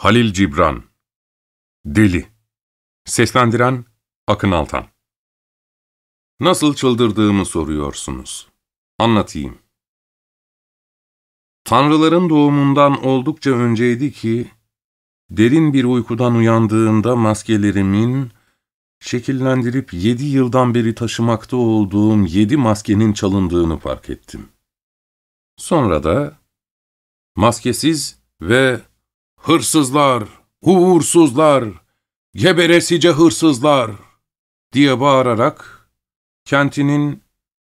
Halil Cibran Deli Seslendiren Akın Altan Nasıl çıldırdığımı soruyorsunuz. Anlatayım. Tanrıların doğumundan oldukça önceydi ki, derin bir uykudan uyandığımda maskelerimin, şekillendirip yedi yıldan beri taşımakta olduğum yedi maskenin çalındığını fark ettim. Sonra da, maskesiz ve hırsızlar, uğursuzlar, geberesice hırsızlar diye bağırarak kentinin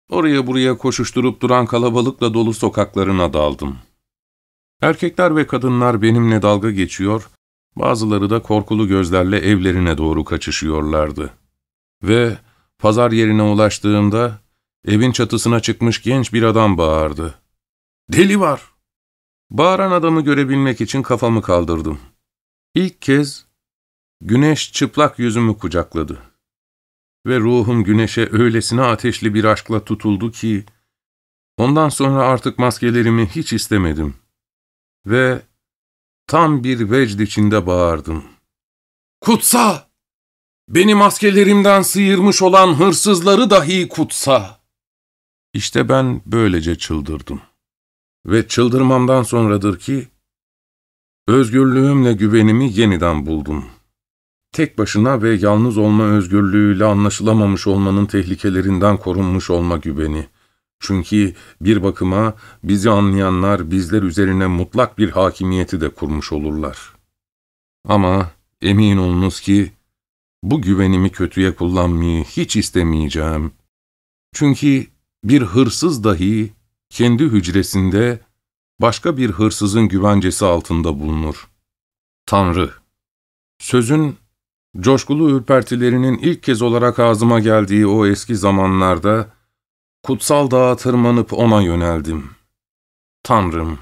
oraya buraya koşuşturup duran kalabalıkla dolu sokaklarına daldım. Erkekler ve kadınlar benimle dalga geçiyor, bazıları da korkulu gözlerle evlerine doğru kaçışıyorlardı. Ve pazar yerine ulaştığımda evin çatısına çıkmış genç bir adam bağırdı. ''Deli var!'' Bağıran adamı görebilmek için kafamı kaldırdım. İlk kez güneş çıplak yüzümü kucakladı. Ve ruhum güneşe öylesine ateşli bir aşkla tutuldu ki, ondan sonra artık maskelerimi hiç istemedim. Ve tam bir vecd içinde bağırdım. Kutsa! Beni maskelerimden sıyırmış olan hırsızları dahi kutsa! İşte ben böylece çıldırdım. Ve çıldırmamdan sonradır ki, özgürlüğümle güvenimi yeniden buldum. Tek başına ve yalnız olma özgürlüğüyle anlaşılamamış olmanın tehlikelerinden korunmuş olma güveni. Çünkü bir bakıma bizi anlayanlar bizler üzerine mutlak bir hakimiyeti de kurmuş olurlar. Ama emin olunuz ki, bu güvenimi kötüye kullanmayı hiç istemeyeceğim. Çünkü bir hırsız dahi kendi hücresinde başka bir hırsızın güvencesi altında bulunur. Tanrı Sözün coşkulu ürpertilerinin ilk kez olarak ağzıma geldiği o eski zamanlarda kutsal dağa tırmanıp ona yöneldim. Tanrım,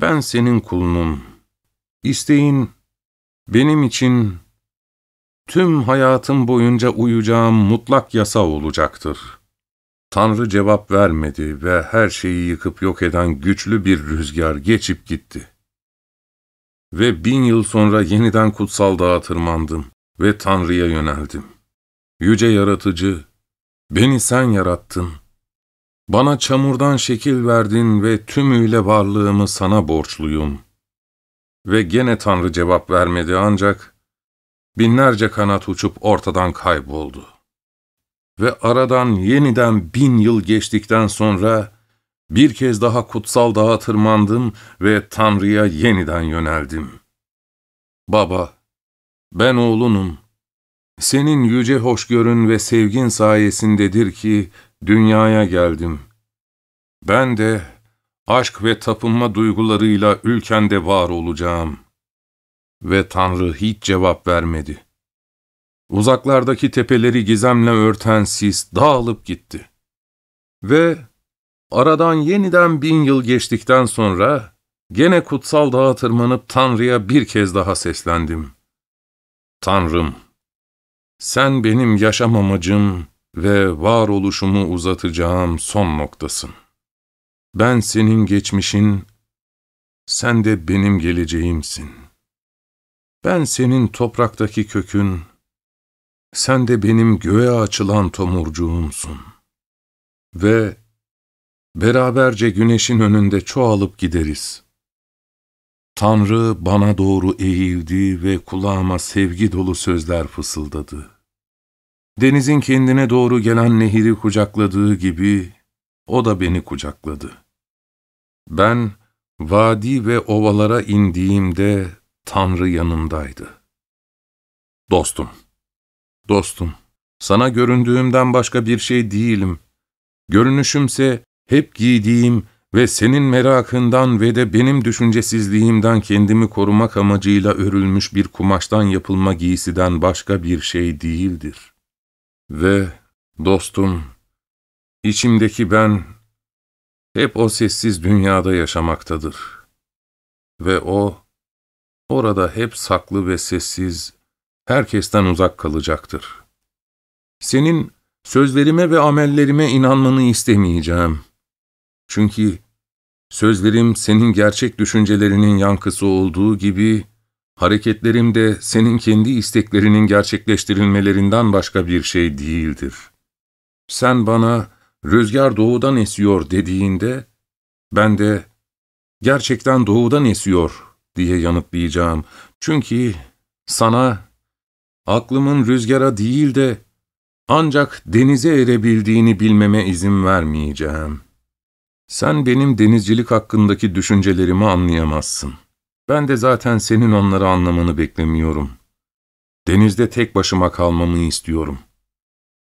ben senin kulunum. İsteğin benim için tüm hayatım boyunca uyacağım mutlak yasa olacaktır.'' Tanrı cevap vermedi ve her şeyi yıkıp yok eden güçlü bir rüzgar geçip gitti. Ve bin yıl sonra yeniden kutsal dağa tırmandım ve Tanrı'ya yöneldim. Yüce Yaratıcı, beni sen yarattın. Bana çamurdan şekil verdin ve tümüyle varlığımı sana borçluyum. Ve gene Tanrı cevap vermedi ancak binlerce kanat uçup ortadan kayboldu ve aradan yeniden bin yıl geçtikten sonra bir kez daha kutsal dağa tırmandım ve Tanrı'ya yeniden yöneldim. Baba, ben oğlunum. Senin yüce hoşgörün ve sevgin sayesindedir ki dünyaya geldim. Ben de aşk ve tapınma duygularıyla ülkende var olacağım. Ve Tanrı hiç cevap vermedi.'' Uzaklardaki tepeleri gizemle örten sis dağılıp gitti. Ve aradan yeniden bin yıl geçtikten sonra gene kutsal dağa tırmanıp Tanrı'ya bir kez daha seslendim. Tanrım, sen benim yaşam amacım ve varoluşumu uzatacağım son noktasın. Ben senin geçmişin, sen de benim geleceğimsin. Ben senin topraktaki kökün, sen de benim göğe açılan tomurcuğumsun. Ve beraberce güneşin önünde çoğalıp gideriz. Tanrı bana doğru eğildi ve kulağıma sevgi dolu sözler fısıldadı. Denizin kendine doğru gelen nehiri kucakladığı gibi o da beni kucakladı. Ben vadi ve ovalara indiğimde Tanrı yanımdaydı. Dostum Dostum, sana göründüğümden başka bir şey değilim. Görünüşümse hep giydiğim ve senin merakından ve de benim düşüncesizliğimden kendimi korumak amacıyla örülmüş bir kumaştan yapılma giysiden başka bir şey değildir. Ve dostum, içimdeki ben hep o sessiz dünyada yaşamaktadır. Ve o, orada hep saklı ve sessiz, herkesten uzak kalacaktır. Senin sözlerime ve amellerime inanmanı istemeyeceğim. Çünkü sözlerim senin gerçek düşüncelerinin yankısı olduğu gibi, hareketlerim de senin kendi isteklerinin gerçekleştirilmelerinden başka bir şey değildir. Sen bana rüzgar doğudan esiyor dediğinde, ben de gerçekten doğudan esiyor diye yanıtlayacağım. Çünkü sana aklımın rüzgara değil de ancak denize erebildiğini bilmeme izin vermeyeceğim. Sen benim denizcilik hakkındaki düşüncelerimi anlayamazsın. Ben de zaten senin onları anlamanı beklemiyorum. Denizde tek başıma kalmamı istiyorum.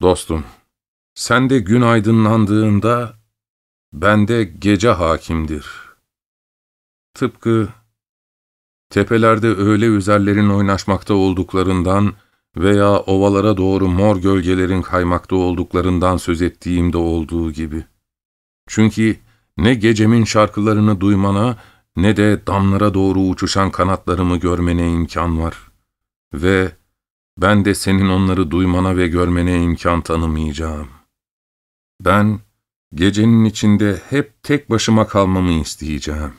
Dostum, sen de gün aydınlandığında, bende gece hakimdir. Tıpkı tepelerde öyle üzerlerin oynaşmakta olduklarından veya ovalara doğru mor gölgelerin kaymakta olduklarından söz ettiğimde olduğu gibi. Çünkü ne gecemin şarkılarını duymana ne de damlara doğru uçuşan kanatlarımı görmene imkan var. Ve ben de senin onları duymana ve görmene imkan tanımayacağım. Ben gecenin içinde hep tek başıma kalmamı isteyeceğim.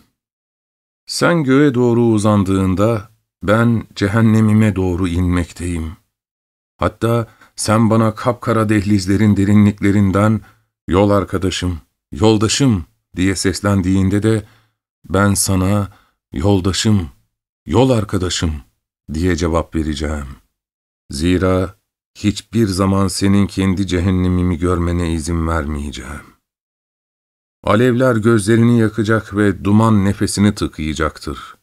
Sen göğe doğru uzandığında ben cehennemime doğru inmekteyim. Hatta sen bana kapkara dehlizlerin derinliklerinden yol arkadaşım, yoldaşım diye seslendiğinde de ben sana yoldaşım, yol arkadaşım diye cevap vereceğim. Zira hiçbir zaman senin kendi cehennemimi görmene izin vermeyeceğim. Alevler gözlerini yakacak ve duman nefesini tıkayacaktır.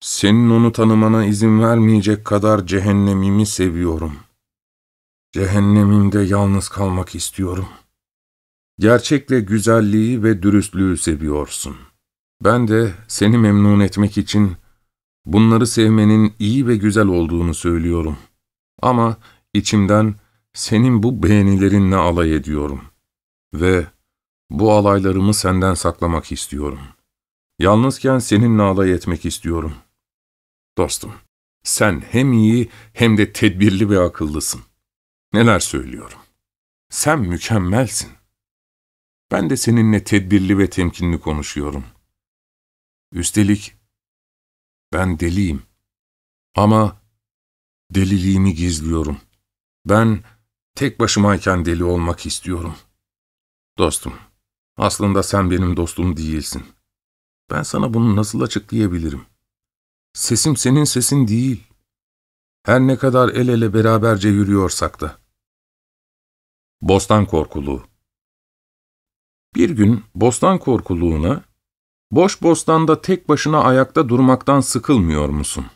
Senin onu tanımana izin vermeyecek kadar cehennemimi seviyorum. Cehennemimde yalnız kalmak istiyorum. Gerçekle güzelliği ve dürüstlüğü seviyorsun. Ben de seni memnun etmek için bunları sevmenin iyi ve güzel olduğunu söylüyorum. Ama içimden senin bu beğenilerinle alay ediyorum. Ve bu alaylarımı senden saklamak istiyorum. Yalnızken seninle alay etmek istiyorum. Dostum, sen hem iyi hem de tedbirli ve akıllısın. Neler söylüyorum. Sen mükemmelsin. Ben de seninle tedbirli ve temkinli konuşuyorum. Üstelik ben deliyim. Ama deliliğimi gizliyorum. Ben tek başımayken deli olmak istiyorum. Dostum, aslında sen benim dostum değilsin. Ben sana bunu nasıl açıklayabilirim? Sesim senin sesin değil. Her ne kadar el ele beraberce yürüyorsak da. Bostan Korkuluğu Bir gün bostan korkuluğuna, boş bostanda tek başına ayakta durmaktan sıkılmıyor musun?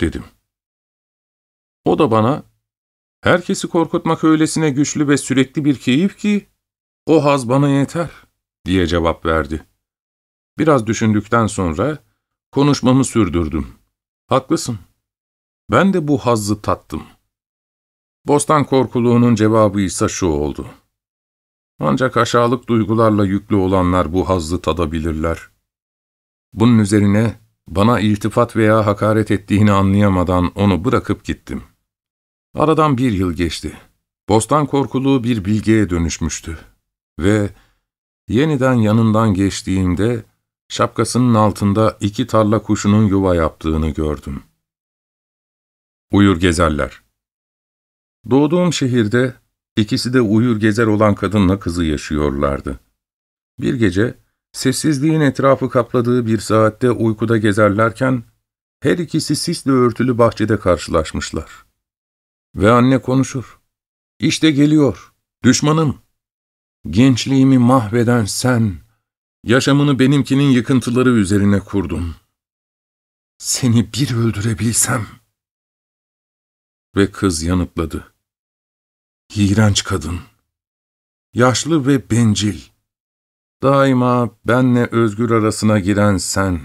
dedim. O da bana, herkesi korkutmak öylesine güçlü ve sürekli bir keyif ki, o haz bana yeter, diye cevap verdi. Biraz düşündükten sonra, konuşmamı sürdürdüm. Haklısın. Ben de bu hazzı tattım. Bostan korkuluğunun cevabı ise şu oldu. Ancak aşağılık duygularla yüklü olanlar bu hazzı tadabilirler. Bunun üzerine bana iltifat veya hakaret ettiğini anlayamadan onu bırakıp gittim. Aradan bir yıl geçti. Bostan korkuluğu bir bilgeye dönüşmüştü. Ve yeniden yanından geçtiğimde şapkasının altında iki tarla kuşunun yuva yaptığını gördüm. Uyur gezerler. Doğduğum şehirde ikisi de uyur gezer olan kadınla kızı yaşıyorlardı. Bir gece sessizliğin etrafı kapladığı bir saatte uykuda gezerlerken her ikisi sisle örtülü bahçede karşılaşmışlar. Ve anne konuşur. İşte geliyor, düşmanım. Gençliğimi mahveden sen, yaşamını benimkinin yıkıntıları üzerine kurdun. Seni bir öldürebilsem.'' Ve kız yanıtladı. İğrenç kadın. Yaşlı ve bencil. Daima benle Özgür arasına giren sen.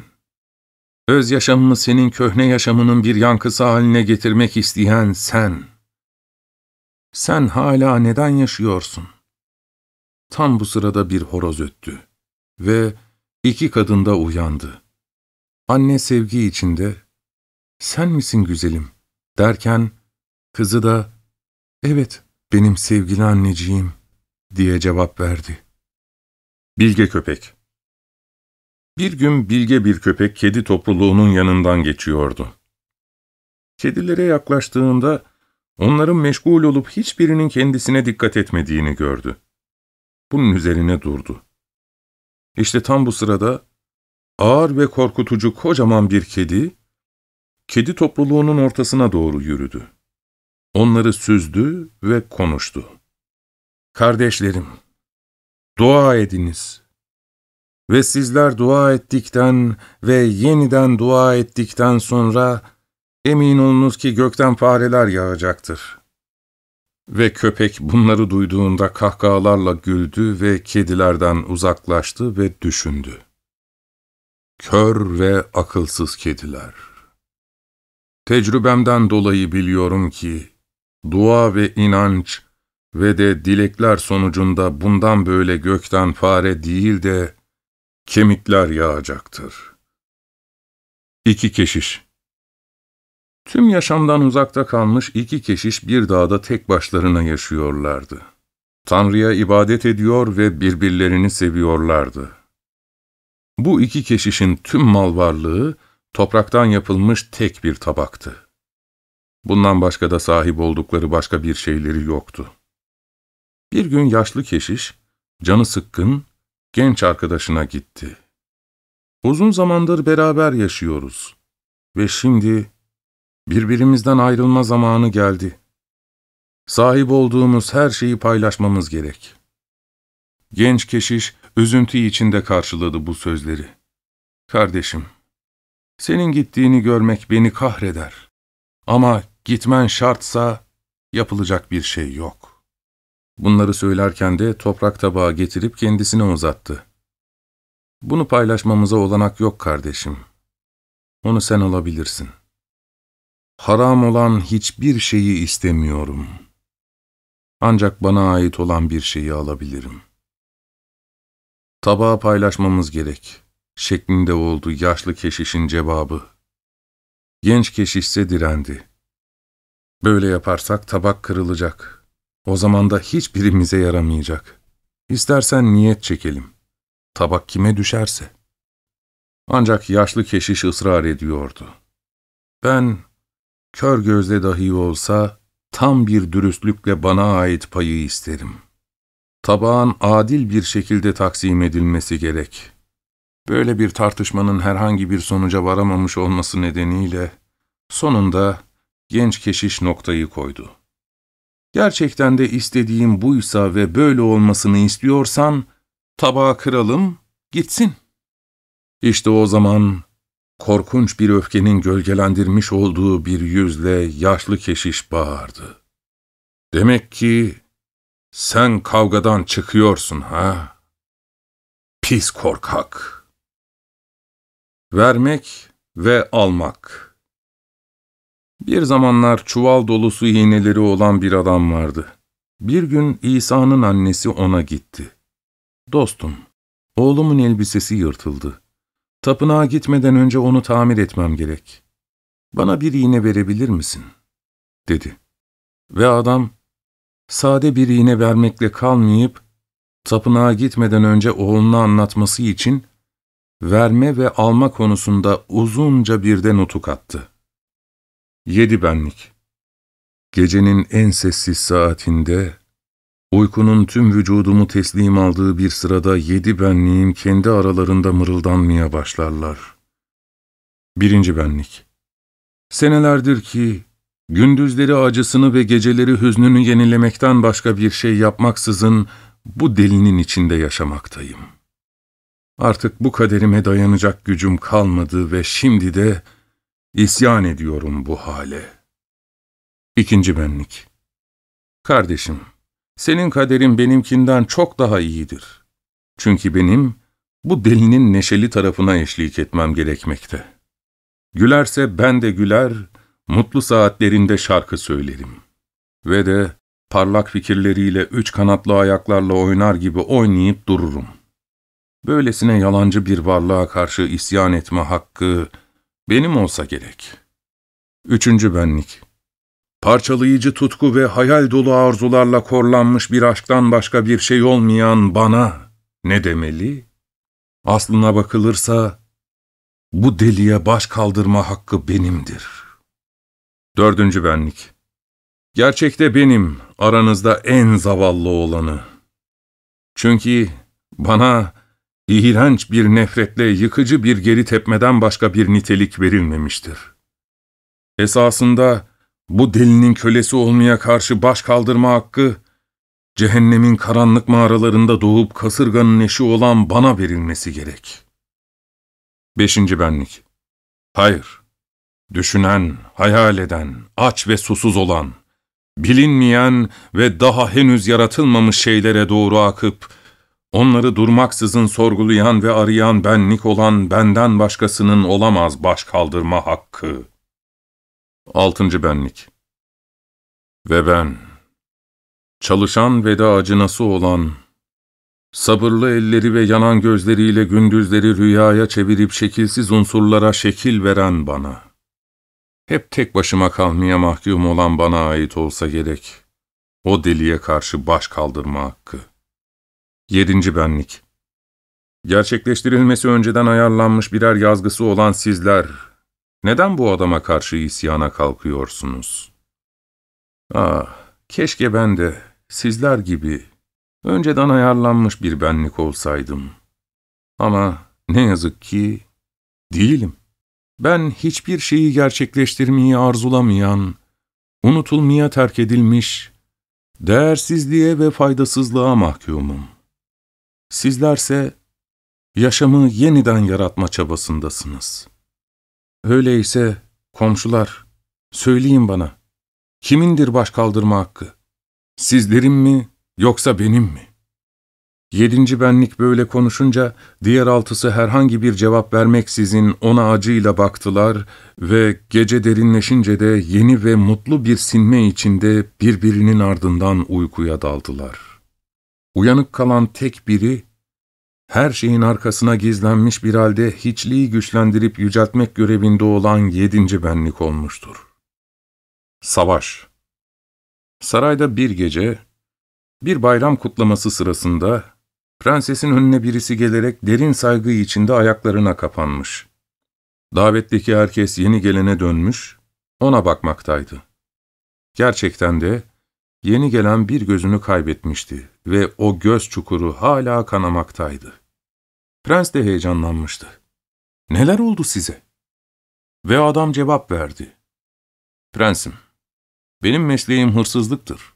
Öz yaşamımı senin köhne yaşamının bir yankısı haline getirmek isteyen sen. Sen hala neden yaşıyorsun? Tam bu sırada bir horoz öttü ve iki kadın da uyandı. Anne sevgi içinde, sen misin güzelim derken Kızı da, evet benim sevgili anneciğim diye cevap verdi. Bilge Köpek Bir gün bilge bir köpek kedi topluluğunun yanından geçiyordu. Kedilere yaklaştığında onların meşgul olup hiçbirinin kendisine dikkat etmediğini gördü. Bunun üzerine durdu. İşte tam bu sırada ağır ve korkutucu kocaman bir kedi, kedi topluluğunun ortasına doğru yürüdü. Onları süzdü ve konuştu. Kardeşlerim, dua ediniz. Ve sizler dua ettikten ve yeniden dua ettikten sonra emin olunuz ki gökten fareler yağacaktır. Ve köpek bunları duyduğunda kahkahalarla güldü ve kedilerden uzaklaştı ve düşündü. Kör ve akılsız kediler. Tecrübemden dolayı biliyorum ki, dua ve inanç ve de dilekler sonucunda bundan böyle gökten fare değil de kemikler yağacaktır. İki keşiş Tüm yaşamdan uzakta kalmış iki keşiş bir dağda tek başlarına yaşıyorlardı. Tanrı'ya ibadet ediyor ve birbirlerini seviyorlardı. Bu iki keşişin tüm mal varlığı topraktan yapılmış tek bir tabaktı. Bundan başka da sahip oldukları başka bir şeyleri yoktu. Bir gün yaşlı keşiş, canı sıkkın, genç arkadaşına gitti. Uzun zamandır beraber yaşıyoruz ve şimdi birbirimizden ayrılma zamanı geldi. Sahip olduğumuz her şeyi paylaşmamız gerek. Genç keşiş üzüntü içinde karşıladı bu sözleri. Kardeşim, senin gittiğini görmek beni kahreder. Ama gitmen şartsa yapılacak bir şey yok. Bunları söylerken de toprak tabağı getirip kendisine uzattı. Bunu paylaşmamıza olanak yok kardeşim. Onu sen alabilirsin. Haram olan hiçbir şeyi istemiyorum. Ancak bana ait olan bir şeyi alabilirim. Tabağı paylaşmamız gerek, şeklinde oldu yaşlı keşişin cevabı. Genç keşiş ise direndi. Böyle yaparsak tabak kırılacak. O zaman da hiçbirimize yaramayacak. İstersen niyet çekelim. Tabak kime düşerse. Ancak yaşlı keşiş ısrar ediyordu. Ben, kör gözle dahi olsa, tam bir dürüstlükle bana ait payı isterim. Tabağın adil bir şekilde taksim edilmesi gerek. Böyle bir tartışmanın herhangi bir sonuca varamamış olması nedeniyle, sonunda genç keşiş noktayı koydu. Gerçekten de istediğim buysa ve böyle olmasını istiyorsan, tabağı kıralım, gitsin. İşte o zaman korkunç bir öfkenin gölgelendirmiş olduğu bir yüzle yaşlı keşiş bağırdı. Demek ki sen kavgadan çıkıyorsun ha? Pis korkak. Vermek ve almak. Bir zamanlar çuval dolusu iğneleri olan bir adam vardı. Bir gün İsa'nın annesi ona gitti. Dostum, oğlumun elbisesi yırtıldı. Tapınağa gitmeden önce onu tamir etmem gerek. Bana bir iğne verebilir misin? dedi. Ve adam, sade bir iğne vermekle kalmayıp, tapınağa gitmeden önce oğluna anlatması için, verme ve alma konusunda uzunca bir de nutuk attı. Yedi benlik. Gecenin en sessiz saatinde, uykunun tüm vücudumu teslim aldığı bir sırada yedi benliğim kendi aralarında mırıldanmaya başlarlar. Birinci benlik. Senelerdir ki, gündüzleri acısını ve geceleri hüznünü yenilemekten başka bir şey yapmaksızın bu delinin içinde yaşamaktayım. Artık bu kaderime dayanacak gücüm kalmadı ve şimdi de, İsyan ediyorum bu hale. İkinci benlik. Kardeşim, senin kaderin benimkinden çok daha iyidir. Çünkü benim bu delinin neşeli tarafına eşlik etmem gerekmekte. Gülerse ben de güler, mutlu saatlerinde şarkı söylerim. Ve de parlak fikirleriyle üç kanatlı ayaklarla oynar gibi oynayıp dururum. Böylesine yalancı bir varlığa karşı isyan etme hakkı, benim olsa gerek. Üçüncü benlik. Parçalayıcı tutku ve hayal dolu arzularla korlanmış bir aşktan başka bir şey olmayan bana ne demeli? Aslına bakılırsa bu deliye baş kaldırma hakkı benimdir. Dördüncü benlik. Gerçekte benim aranızda en zavallı olanı. Çünkü bana iğrenç bir nefretle yıkıcı bir geri tepmeden başka bir nitelik verilmemiştir. Esasında bu delinin kölesi olmaya karşı baş kaldırma hakkı, cehennemin karanlık mağaralarında doğup kasırganın eşi olan bana verilmesi gerek. Beşinci benlik. Hayır, düşünen, hayal eden, aç ve susuz olan, bilinmeyen ve daha henüz yaratılmamış şeylere doğru akıp, onları durmaksızın sorgulayan ve arayan benlik olan benden başkasının olamaz baş kaldırma hakkı. Altıncı benlik. Ve ben, çalışan ve de acınası olan, sabırlı elleri ve yanan gözleriyle gündüzleri rüyaya çevirip şekilsiz unsurlara şekil veren bana, hep tek başıma kalmaya mahkum olan bana ait olsa gerek, o deliye karşı baş kaldırma hakkı. Yedinci benlik. Gerçekleştirilmesi önceden ayarlanmış birer yazgısı olan sizler, neden bu adama karşı isyana kalkıyorsunuz? Ah, keşke ben de sizler gibi önceden ayarlanmış bir benlik olsaydım. Ama ne yazık ki değilim. Ben hiçbir şeyi gerçekleştirmeyi arzulamayan, unutulmaya terk edilmiş, değersizliğe ve faydasızlığa mahkumum. Sizlerse yaşamı yeniden yaratma çabasındasınız. Öyleyse komşular, söyleyin bana, kimindir baş kaldırma hakkı? Sizlerin mi yoksa benim mi? Yedinci benlik böyle konuşunca diğer altısı herhangi bir cevap vermeksizin ona acıyla baktılar ve gece derinleşince de yeni ve mutlu bir sinme içinde birbirinin ardından uykuya daldılar. Uyanık kalan tek biri, her şeyin arkasına gizlenmiş bir halde hiçliği güçlendirip yüceltmek görevinde olan yedinci benlik olmuştur. Savaş Sarayda bir gece, bir bayram kutlaması sırasında, prensesin önüne birisi gelerek derin saygı içinde ayaklarına kapanmış. Davetteki herkes yeni gelene dönmüş, ona bakmaktaydı. Gerçekten de yeni gelen bir gözünü kaybetmişti ve o göz çukuru hala kanamaktaydı. Prens de heyecanlanmıştı. ''Neler oldu size?'' Ve adam cevap verdi. ''Prensim, benim mesleğim hırsızlıktır.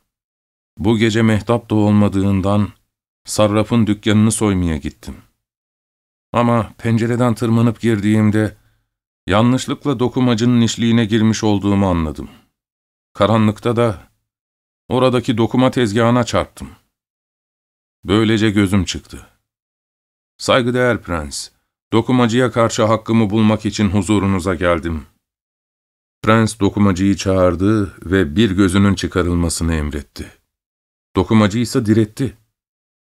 Bu gece mehtap da olmadığından sarrafın dükkanını soymaya gittim. Ama pencereden tırmanıp girdiğimde yanlışlıkla dokumacının işliğine girmiş olduğumu anladım. Karanlıkta da oradaki dokuma tezgahına çarptım. Böylece gözüm çıktı. Saygıdeğer prens, dokumacıya karşı hakkımı bulmak için huzurunuza geldim. Prens dokumacıyı çağırdı ve bir gözünün çıkarılmasını emretti. Dokumacı ise diretti.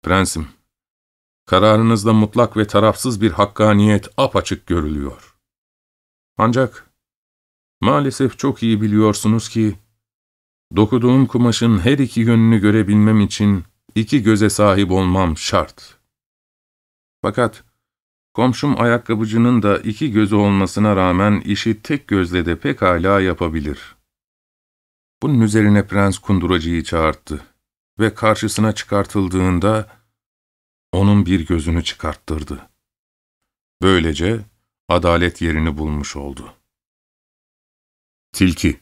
Prensim, kararınızda mutlak ve tarafsız bir hakkaniyet apaçık görülüyor. Ancak maalesef çok iyi biliyorsunuz ki, dokuduğum kumaşın her iki yönünü görebilmem için iki göze sahip olmam şart. Fakat komşum ayakkabıcının da iki gözü olmasına rağmen işi tek gözle de pekala yapabilir. Bunun üzerine prens kunduracıyı çağırttı ve karşısına çıkartıldığında onun bir gözünü çıkarttırdı. Böylece adalet yerini bulmuş oldu. Tilki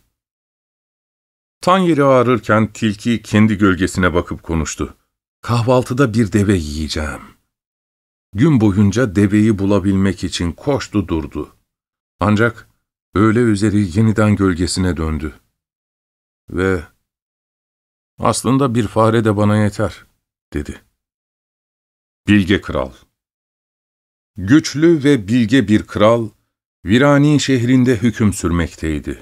Tan yeri ağrırken tilki kendi gölgesine bakıp konuştu. Kahvaltıda bir deve yiyeceğim. Gün boyunca deveyi bulabilmek için koştu durdu. Ancak öğle üzeri yeniden gölgesine döndü. Ve aslında bir fare de bana yeter, dedi. Bilge Kral Güçlü ve bilge bir kral, Virani şehrinde hüküm sürmekteydi.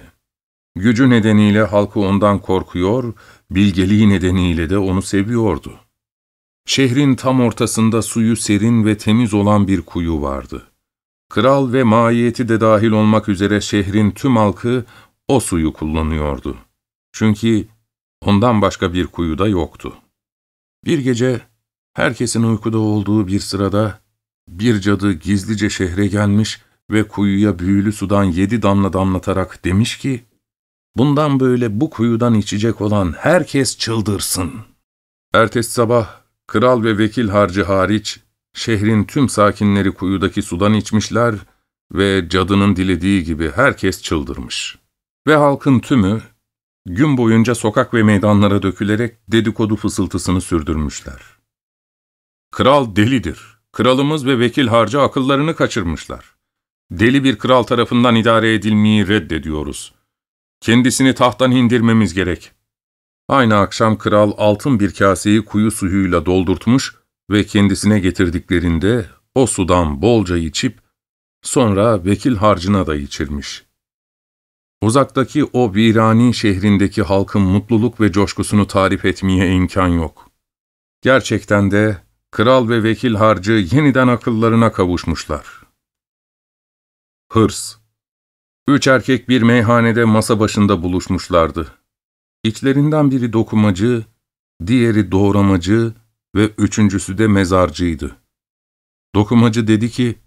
Gücü nedeniyle halkı ondan korkuyor, bilgeliği nedeniyle de onu seviyordu. Şehrin tam ortasında suyu serin ve temiz olan bir kuyu vardı. Kral ve maiyeti de dahil olmak üzere şehrin tüm halkı o suyu kullanıyordu. Çünkü ondan başka bir kuyu da yoktu. Bir gece herkesin uykuda olduğu bir sırada bir cadı gizlice şehre gelmiş ve kuyuya büyülü sudan yedi damla damlatarak demiş ki, Bundan böyle bu kuyudan içecek olan herkes çıldırsın. Ertesi sabah kral ve vekil harcı hariç şehrin tüm sakinleri kuyudaki sudan içmişler ve cadının dilediği gibi herkes çıldırmış. Ve halkın tümü gün boyunca sokak ve meydanlara dökülerek dedikodu fısıltısını sürdürmüşler. Kral delidir. Kralımız ve vekil harcı akıllarını kaçırmışlar. Deli bir kral tarafından idare edilmeyi reddediyoruz. Kendisini tahttan indirmemiz gerek. Aynı akşam kral altın bir kaseyi kuyu suyuyla doldurtmuş ve kendisine getirdiklerinde o sudan bolca içip sonra vekil harcına da içirmiş. Uzaktaki o virani şehrindeki halkın mutluluk ve coşkusunu tarif etmeye imkan yok. Gerçekten de kral ve vekil harcı yeniden akıllarına kavuşmuşlar. Hırs Üç erkek bir meyhanede masa başında buluşmuşlardı. İçlerinden biri dokumacı, diğeri doğramacı ve üçüncüsü de mezarcıydı. Dokumacı dedi ki,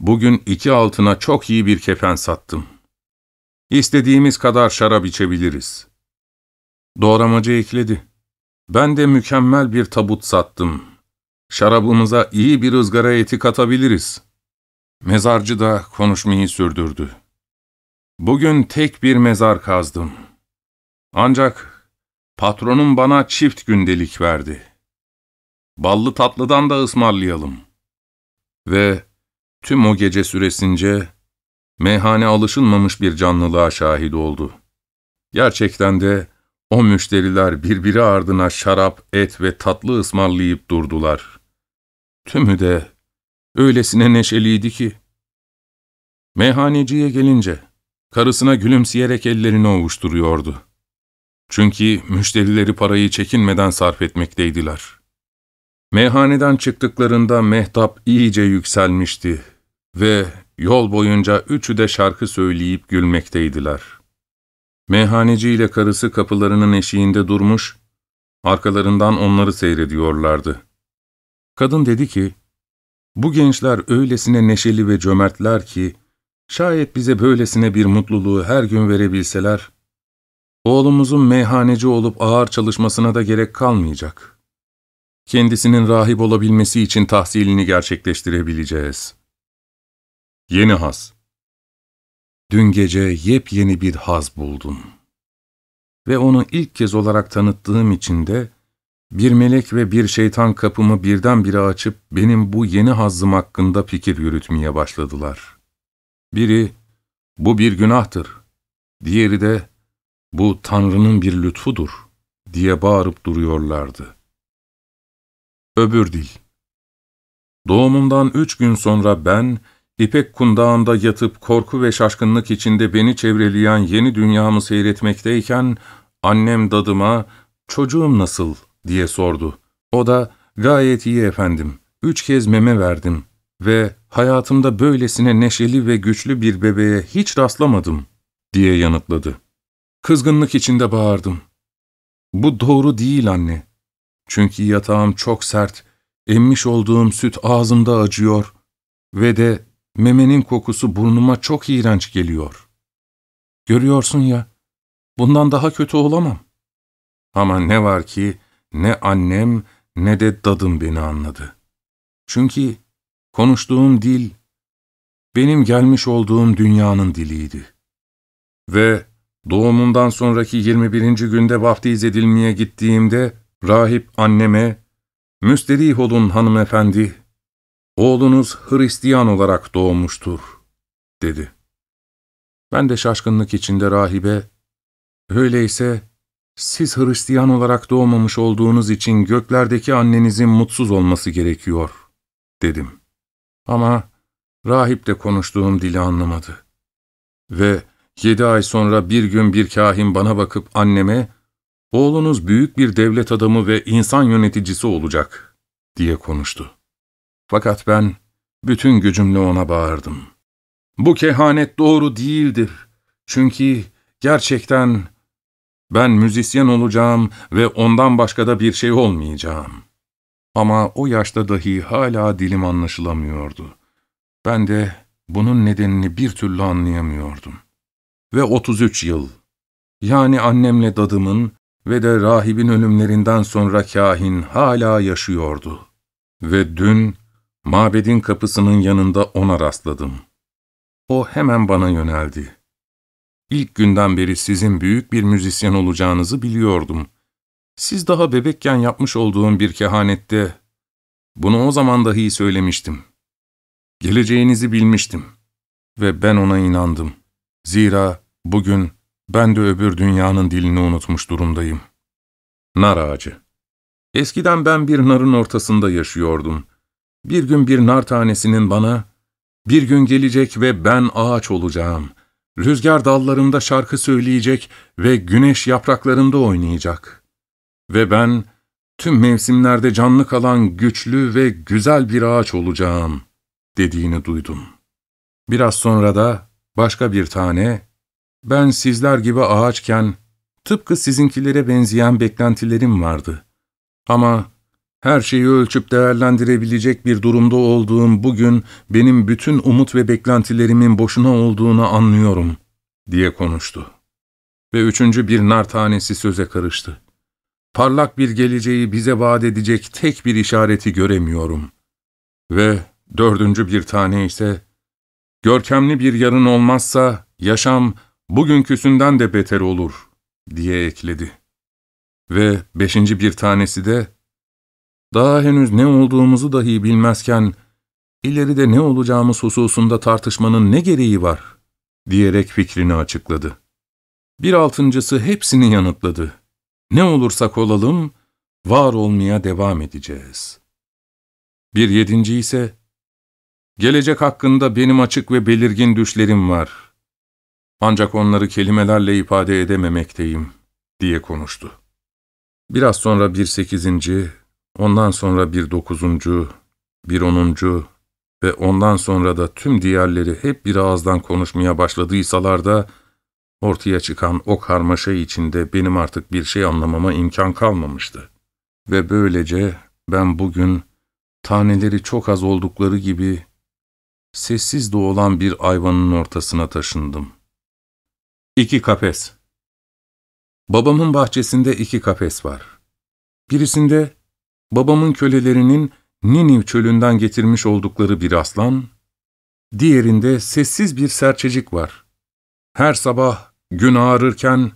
bugün iki altına çok iyi bir kefen sattım. İstediğimiz kadar şarap içebiliriz. Doğramacı ekledi, ben de mükemmel bir tabut sattım. Şarabımıza iyi bir ızgara eti katabiliriz. Mezarcı da konuşmayı sürdürdü. Bugün tek bir mezar kazdım. Ancak patronum bana çift gündelik verdi. Ballı tatlıdan da ısmarlayalım. Ve tüm o gece süresince meyhane alışılmamış bir canlılığa şahit oldu. Gerçekten de o müşteriler birbiri ardına şarap, et ve tatlı ısmarlayıp durdular. Tümü de öylesine neşeliydi ki. Meyhaneciye gelince karısına gülümseyerek ellerini ovuşturuyordu. Çünkü müşterileri parayı çekinmeden sarf etmekteydiler. Meyhaneden çıktıklarında mehtap iyice yükselmişti ve yol boyunca üçü de şarkı söyleyip gülmekteydiler. Meyhaneci ile karısı kapılarının eşiğinde durmuş, arkalarından onları seyrediyorlardı. Kadın dedi ki, bu gençler öylesine neşeli ve cömertler ki, şayet bize böylesine bir mutluluğu her gün verebilseler, oğlumuzun meyhaneci olup ağır çalışmasına da gerek kalmayacak. Kendisinin rahip olabilmesi için tahsilini gerçekleştirebileceğiz. Yeni haz Dün gece yepyeni bir haz buldum. Ve onu ilk kez olarak tanıttığım için de, bir melek ve bir şeytan kapımı birdenbire açıp benim bu yeni hazzım hakkında fikir yürütmeye başladılar. Biri, bu bir günahtır. Diğeri de, bu Tanrı'nın bir lütfudur diye bağırıp duruyorlardı. Öbür dil Doğumumdan üç gün sonra ben, İpek kundağında yatıp korku ve şaşkınlık içinde beni çevreleyen yeni dünyamı seyretmekteyken, annem dadıma, çocuğum nasıl diye sordu. O da, gayet iyi efendim, üç kez meme verdim ve hayatımda böylesine neşeli ve güçlü bir bebeğe hiç rastlamadım diye yanıtladı. Kızgınlık içinde bağırdım. Bu doğru değil anne. Çünkü yatağım çok sert, emmiş olduğum süt ağzımda acıyor ve de memenin kokusu burnuma çok iğrenç geliyor. Görüyorsun ya, bundan daha kötü olamam. Ama ne var ki ne annem ne de dadım beni anladı. Çünkü konuştuğum dil, benim gelmiş olduğum dünyanın diliydi. Ve doğumundan sonraki 21. günde vaftiz edilmeye gittiğimde, rahip anneme, müsterih olun hanımefendi, oğlunuz Hristiyan olarak doğmuştur, dedi. Ben de şaşkınlık içinde rahibe, öyleyse siz Hristiyan olarak doğmamış olduğunuz için göklerdeki annenizin mutsuz olması gerekiyor, dedim. Ama rahip de konuştuğum dili anlamadı. Ve yedi ay sonra bir gün bir kahin bana bakıp anneme, oğlunuz büyük bir devlet adamı ve insan yöneticisi olacak, diye konuştu. Fakat ben bütün gücümle ona bağırdım. Bu kehanet doğru değildir. Çünkü gerçekten ben müzisyen olacağım ve ondan başka da bir şey olmayacağım. Ama o yaşta dahi hala dilim anlaşılamıyordu. Ben de bunun nedenini bir türlü anlayamıyordum. Ve 33 yıl, yani annemle dadımın ve de rahibin ölümlerinden sonra kahin hala yaşıyordu. Ve dün mabedin kapısının yanında ona rastladım. O hemen bana yöneldi. İlk günden beri sizin büyük bir müzisyen olacağınızı biliyordum. Siz daha bebekken yapmış olduğum bir kehanette, bunu o zaman dahi söylemiştim. Geleceğinizi bilmiştim ve ben ona inandım. Zira bugün ben de öbür dünyanın dilini unutmuş durumdayım. Nar ağacı. Eskiden ben bir narın ortasında yaşıyordum. Bir gün bir nar tanesinin bana, bir gün gelecek ve ben ağaç olacağım. Rüzgar dallarımda şarkı söyleyecek ve güneş yapraklarımda oynayacak. Ve ben, tüm mevsimlerde canlı kalan güçlü ve güzel bir ağaç olacağım, dediğini duydum. Biraz sonra da başka bir tane, ben sizler gibi ağaçken, tıpkı sizinkilere benzeyen beklentilerim vardı. Ama her şeyi ölçüp değerlendirebilecek bir durumda olduğum bugün benim bütün umut ve beklentilerimin boşuna olduğunu anlıyorum, diye konuştu. Ve üçüncü bir nar tanesi söze karıştı. Parlak bir geleceği bize vaat edecek tek bir işareti göremiyorum. Ve dördüncü bir tane ise, görkemli bir yarın olmazsa yaşam bugünküsünden de beter olur, diye ekledi. Ve beşinci bir tanesi de, daha henüz ne olduğumuzu dahi bilmezken, ileride ne olacağımız hususunda tartışmanın ne gereği var, diyerek fikrini açıkladı. Bir altıncısı hepsini yanıtladı. Ne olursak olalım, var olmaya devam edeceğiz. Bir yedinci ise, gelecek hakkında benim açık ve belirgin düşlerim var. Ancak onları kelimelerle ifade edememekteyim, diye konuştu. Biraz sonra bir sekizinci, ondan sonra bir dokuzuncu, bir onuncu ve ondan sonra da tüm diğerleri hep bir ağızdan konuşmaya başladıysalar da, ortaya çıkan o karmaşa içinde benim artık bir şey anlamama imkan kalmamıştı. Ve böylece ben bugün, taneleri çok az oldukları gibi, sessiz de olan bir ayvanın ortasına taşındım. İki kafes Babamın bahçesinde iki kafes var. Birisinde babamın kölelerinin Niniv çölünden getirmiş oldukları bir aslan, diğerinde sessiz bir serçecik var. Her sabah gün ağarırken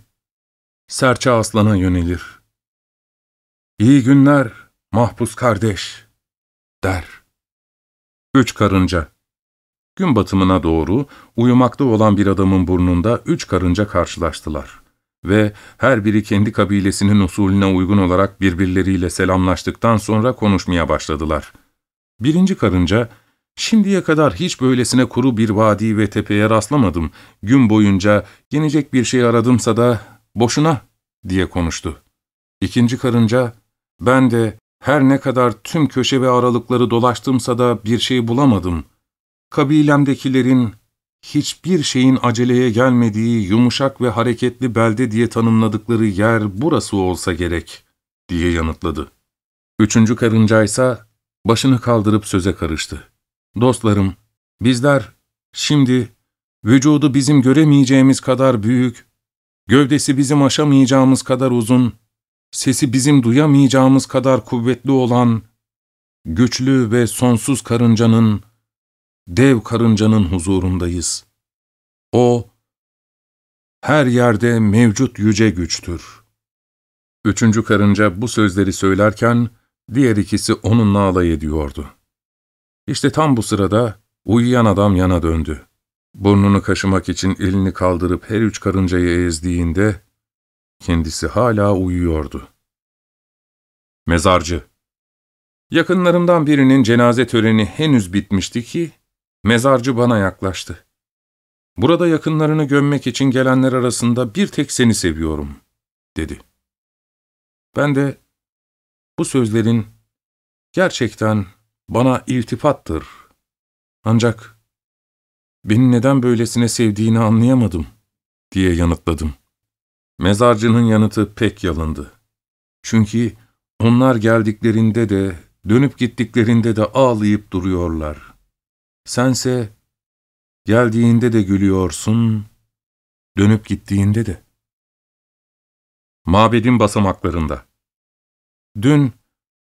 serçe aslana yönelir. İyi günler mahpus kardeş, der. Üç karınca Gün batımına doğru uyumakta olan bir adamın burnunda üç karınca karşılaştılar ve her biri kendi kabilesinin usulüne uygun olarak birbirleriyle selamlaştıktan sonra konuşmaya başladılar. Birinci karınca, ''Şimdiye kadar hiç böylesine kuru bir vadi ve tepeye rastlamadım. Gün boyunca yenecek bir şey aradımsa da boşuna.'' diye konuştu. İkinci karınca, ''Ben de her ne kadar tüm köşe ve aralıkları dolaştımsa da bir şey bulamadım. Kabilemdekilerin hiçbir şeyin aceleye gelmediği yumuşak ve hareketli belde diye tanımladıkları yer burası olsa gerek, diye yanıtladı. Üçüncü karınca ise başını kaldırıp söze karıştı. Dostlarım, bizler şimdi vücudu bizim göremeyeceğimiz kadar büyük, gövdesi bizim aşamayacağımız kadar uzun, sesi bizim duyamayacağımız kadar kuvvetli olan, güçlü ve sonsuz karıncanın dev karıncanın huzurundayız. O, her yerde mevcut yüce güçtür. Üçüncü karınca bu sözleri söylerken, diğer ikisi onunla alay ediyordu. İşte tam bu sırada uyuyan adam yana döndü. Burnunu kaşımak için elini kaldırıp her üç karıncayı ezdiğinde, kendisi hala uyuyordu. Mezarcı Yakınlarımdan birinin cenaze töreni henüz bitmişti ki, Mezarcı bana yaklaştı. Burada yakınlarını gömmek için gelenler arasında bir tek seni seviyorum, dedi. Ben de bu sözlerin gerçekten bana iltifattır. Ancak beni neden böylesine sevdiğini anlayamadım, diye yanıtladım. Mezarcının yanıtı pek yalındı. Çünkü onlar geldiklerinde de, dönüp gittiklerinde de ağlayıp duruyorlar. Sense geldiğinde de gülüyorsun, dönüp gittiğinde de. Mabedin basamaklarında. Dün,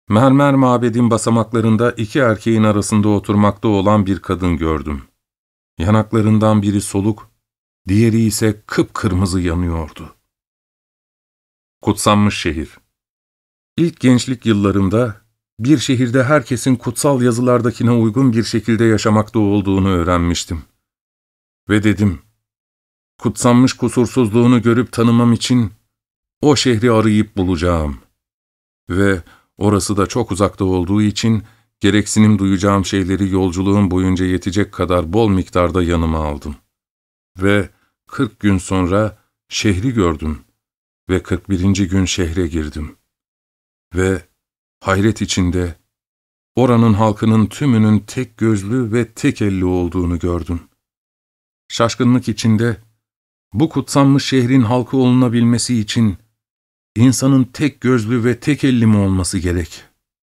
mermer mabedin basamaklarında iki erkeğin arasında oturmakta olan bir kadın gördüm. Yanaklarından biri soluk, diğeri ise kıpkırmızı yanıyordu. Kutsanmış şehir. İlk gençlik yıllarımda bir şehirde herkesin kutsal yazılardakine uygun bir şekilde yaşamakta olduğunu öğrenmiştim. Ve dedim, kutsanmış kusursuzluğunu görüp tanımam için o şehri arayıp bulacağım. Ve orası da çok uzakta olduğu için gereksinim duyacağım şeyleri yolculuğum boyunca yetecek kadar bol miktarda yanıma aldım. Ve kırk gün sonra şehri gördüm ve kırk birinci gün şehre girdim. Ve hayret içinde oranın halkının tümünün tek gözlü ve tek elli olduğunu gördüm. Şaşkınlık içinde bu kutsanmış şehrin halkı olunabilmesi için insanın tek gözlü ve tek elli mi olması gerek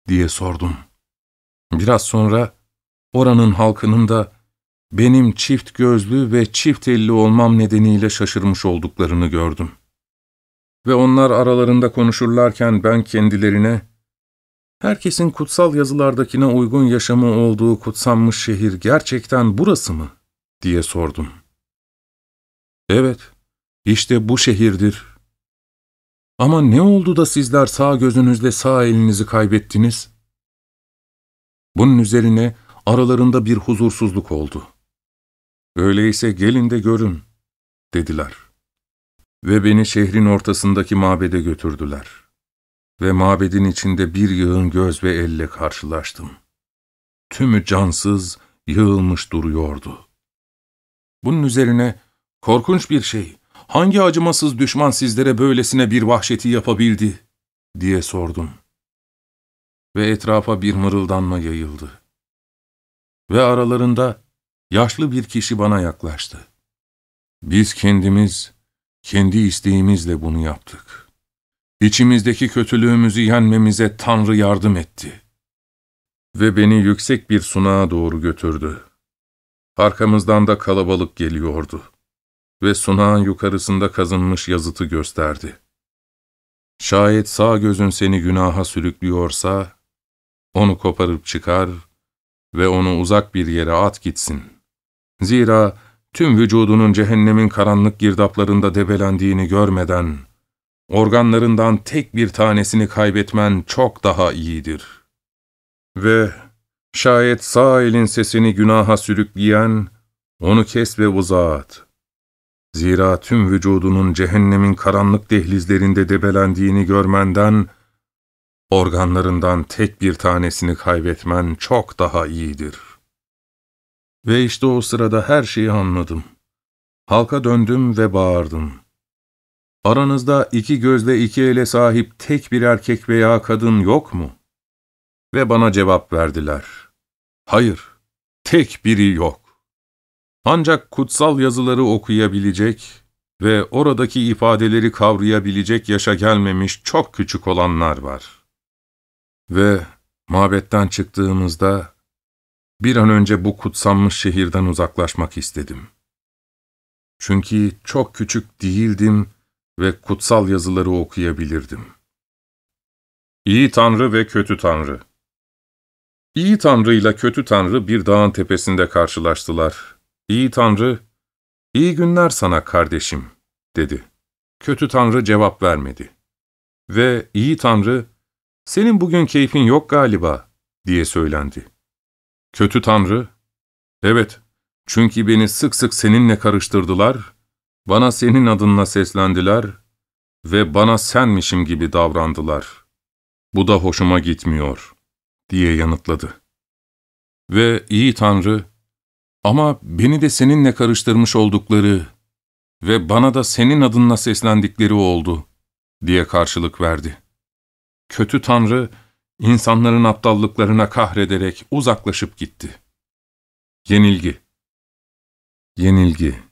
diye sordum. Biraz sonra oranın halkının da benim çift gözlü ve çift elli olmam nedeniyle şaşırmış olduklarını gördüm. Ve onlar aralarında konuşurlarken ben kendilerine, herkesin kutsal yazılardakine uygun yaşamı olduğu kutsanmış şehir gerçekten burası mı? diye sordum. Evet, işte bu şehirdir. Ama ne oldu da sizler sağ gözünüzle sağ elinizi kaybettiniz? Bunun üzerine aralarında bir huzursuzluk oldu. Öyleyse gelin de görün, dediler. Ve beni şehrin ortasındaki mabede götürdüler. Ve mabedin içinde bir yığın göz ve elle karşılaştım. Tümü cansız, yığılmış duruyordu. Bunun üzerine korkunç bir şey, hangi acımasız düşman sizlere böylesine bir vahşeti yapabildi, diye sordum. Ve etrafa bir mırıldanma yayıldı. Ve aralarında yaşlı bir kişi bana yaklaştı. Biz kendimiz, kendi isteğimizle bunu yaptık. İçimizdeki kötülüğümüzü yenmemize Tanrı yardım etti. Ve beni yüksek bir sunağa doğru götürdü. Arkamızdan da kalabalık geliyordu. Ve sunağın yukarısında kazınmış yazıtı gösterdi. Şayet sağ gözün seni günaha sürüklüyorsa, onu koparıp çıkar ve onu uzak bir yere at gitsin. Zira tüm vücudunun cehennemin karanlık girdaplarında debelendiğini görmeden, organlarından tek bir tanesini kaybetmen çok daha iyidir. Ve şayet sağ elin sesini günaha sürükleyen, onu kes ve uzağa at. Zira tüm vücudunun cehennemin karanlık dehlizlerinde debelendiğini görmenden, organlarından tek bir tanesini kaybetmen çok daha iyidir.'' Ve işte o sırada her şeyi anladım. Halka döndüm ve bağırdım. Aranızda iki gözle iki ele sahip tek bir erkek veya kadın yok mu? Ve bana cevap verdiler. Hayır, tek biri yok. Ancak kutsal yazıları okuyabilecek ve oradaki ifadeleri kavrayabilecek yaşa gelmemiş çok küçük olanlar var. Ve mabetten çıktığımızda bir an önce bu kutsanmış şehirden uzaklaşmak istedim. Çünkü çok küçük değildim ve kutsal yazıları okuyabilirdim. İyi Tanrı ve Kötü Tanrı İyi Tanrı ile Kötü Tanrı bir dağın tepesinde karşılaştılar. İyi Tanrı, iyi günler sana kardeşim, dedi. Kötü Tanrı cevap vermedi. Ve iyi Tanrı, senin bugün keyfin yok galiba, diye söylendi. Kötü Tanrı, evet, çünkü beni sık sık seninle karıştırdılar, bana senin adınla seslendiler ve bana senmişim gibi davrandılar. Bu da hoşuma gitmiyor, diye yanıtladı. Ve iyi Tanrı, ama beni de seninle karıştırmış oldukları ve bana da senin adınla seslendikleri oldu, diye karşılık verdi. Kötü Tanrı, insanların aptallıklarına kahrederek uzaklaşıp gitti. Yenilgi Yenilgi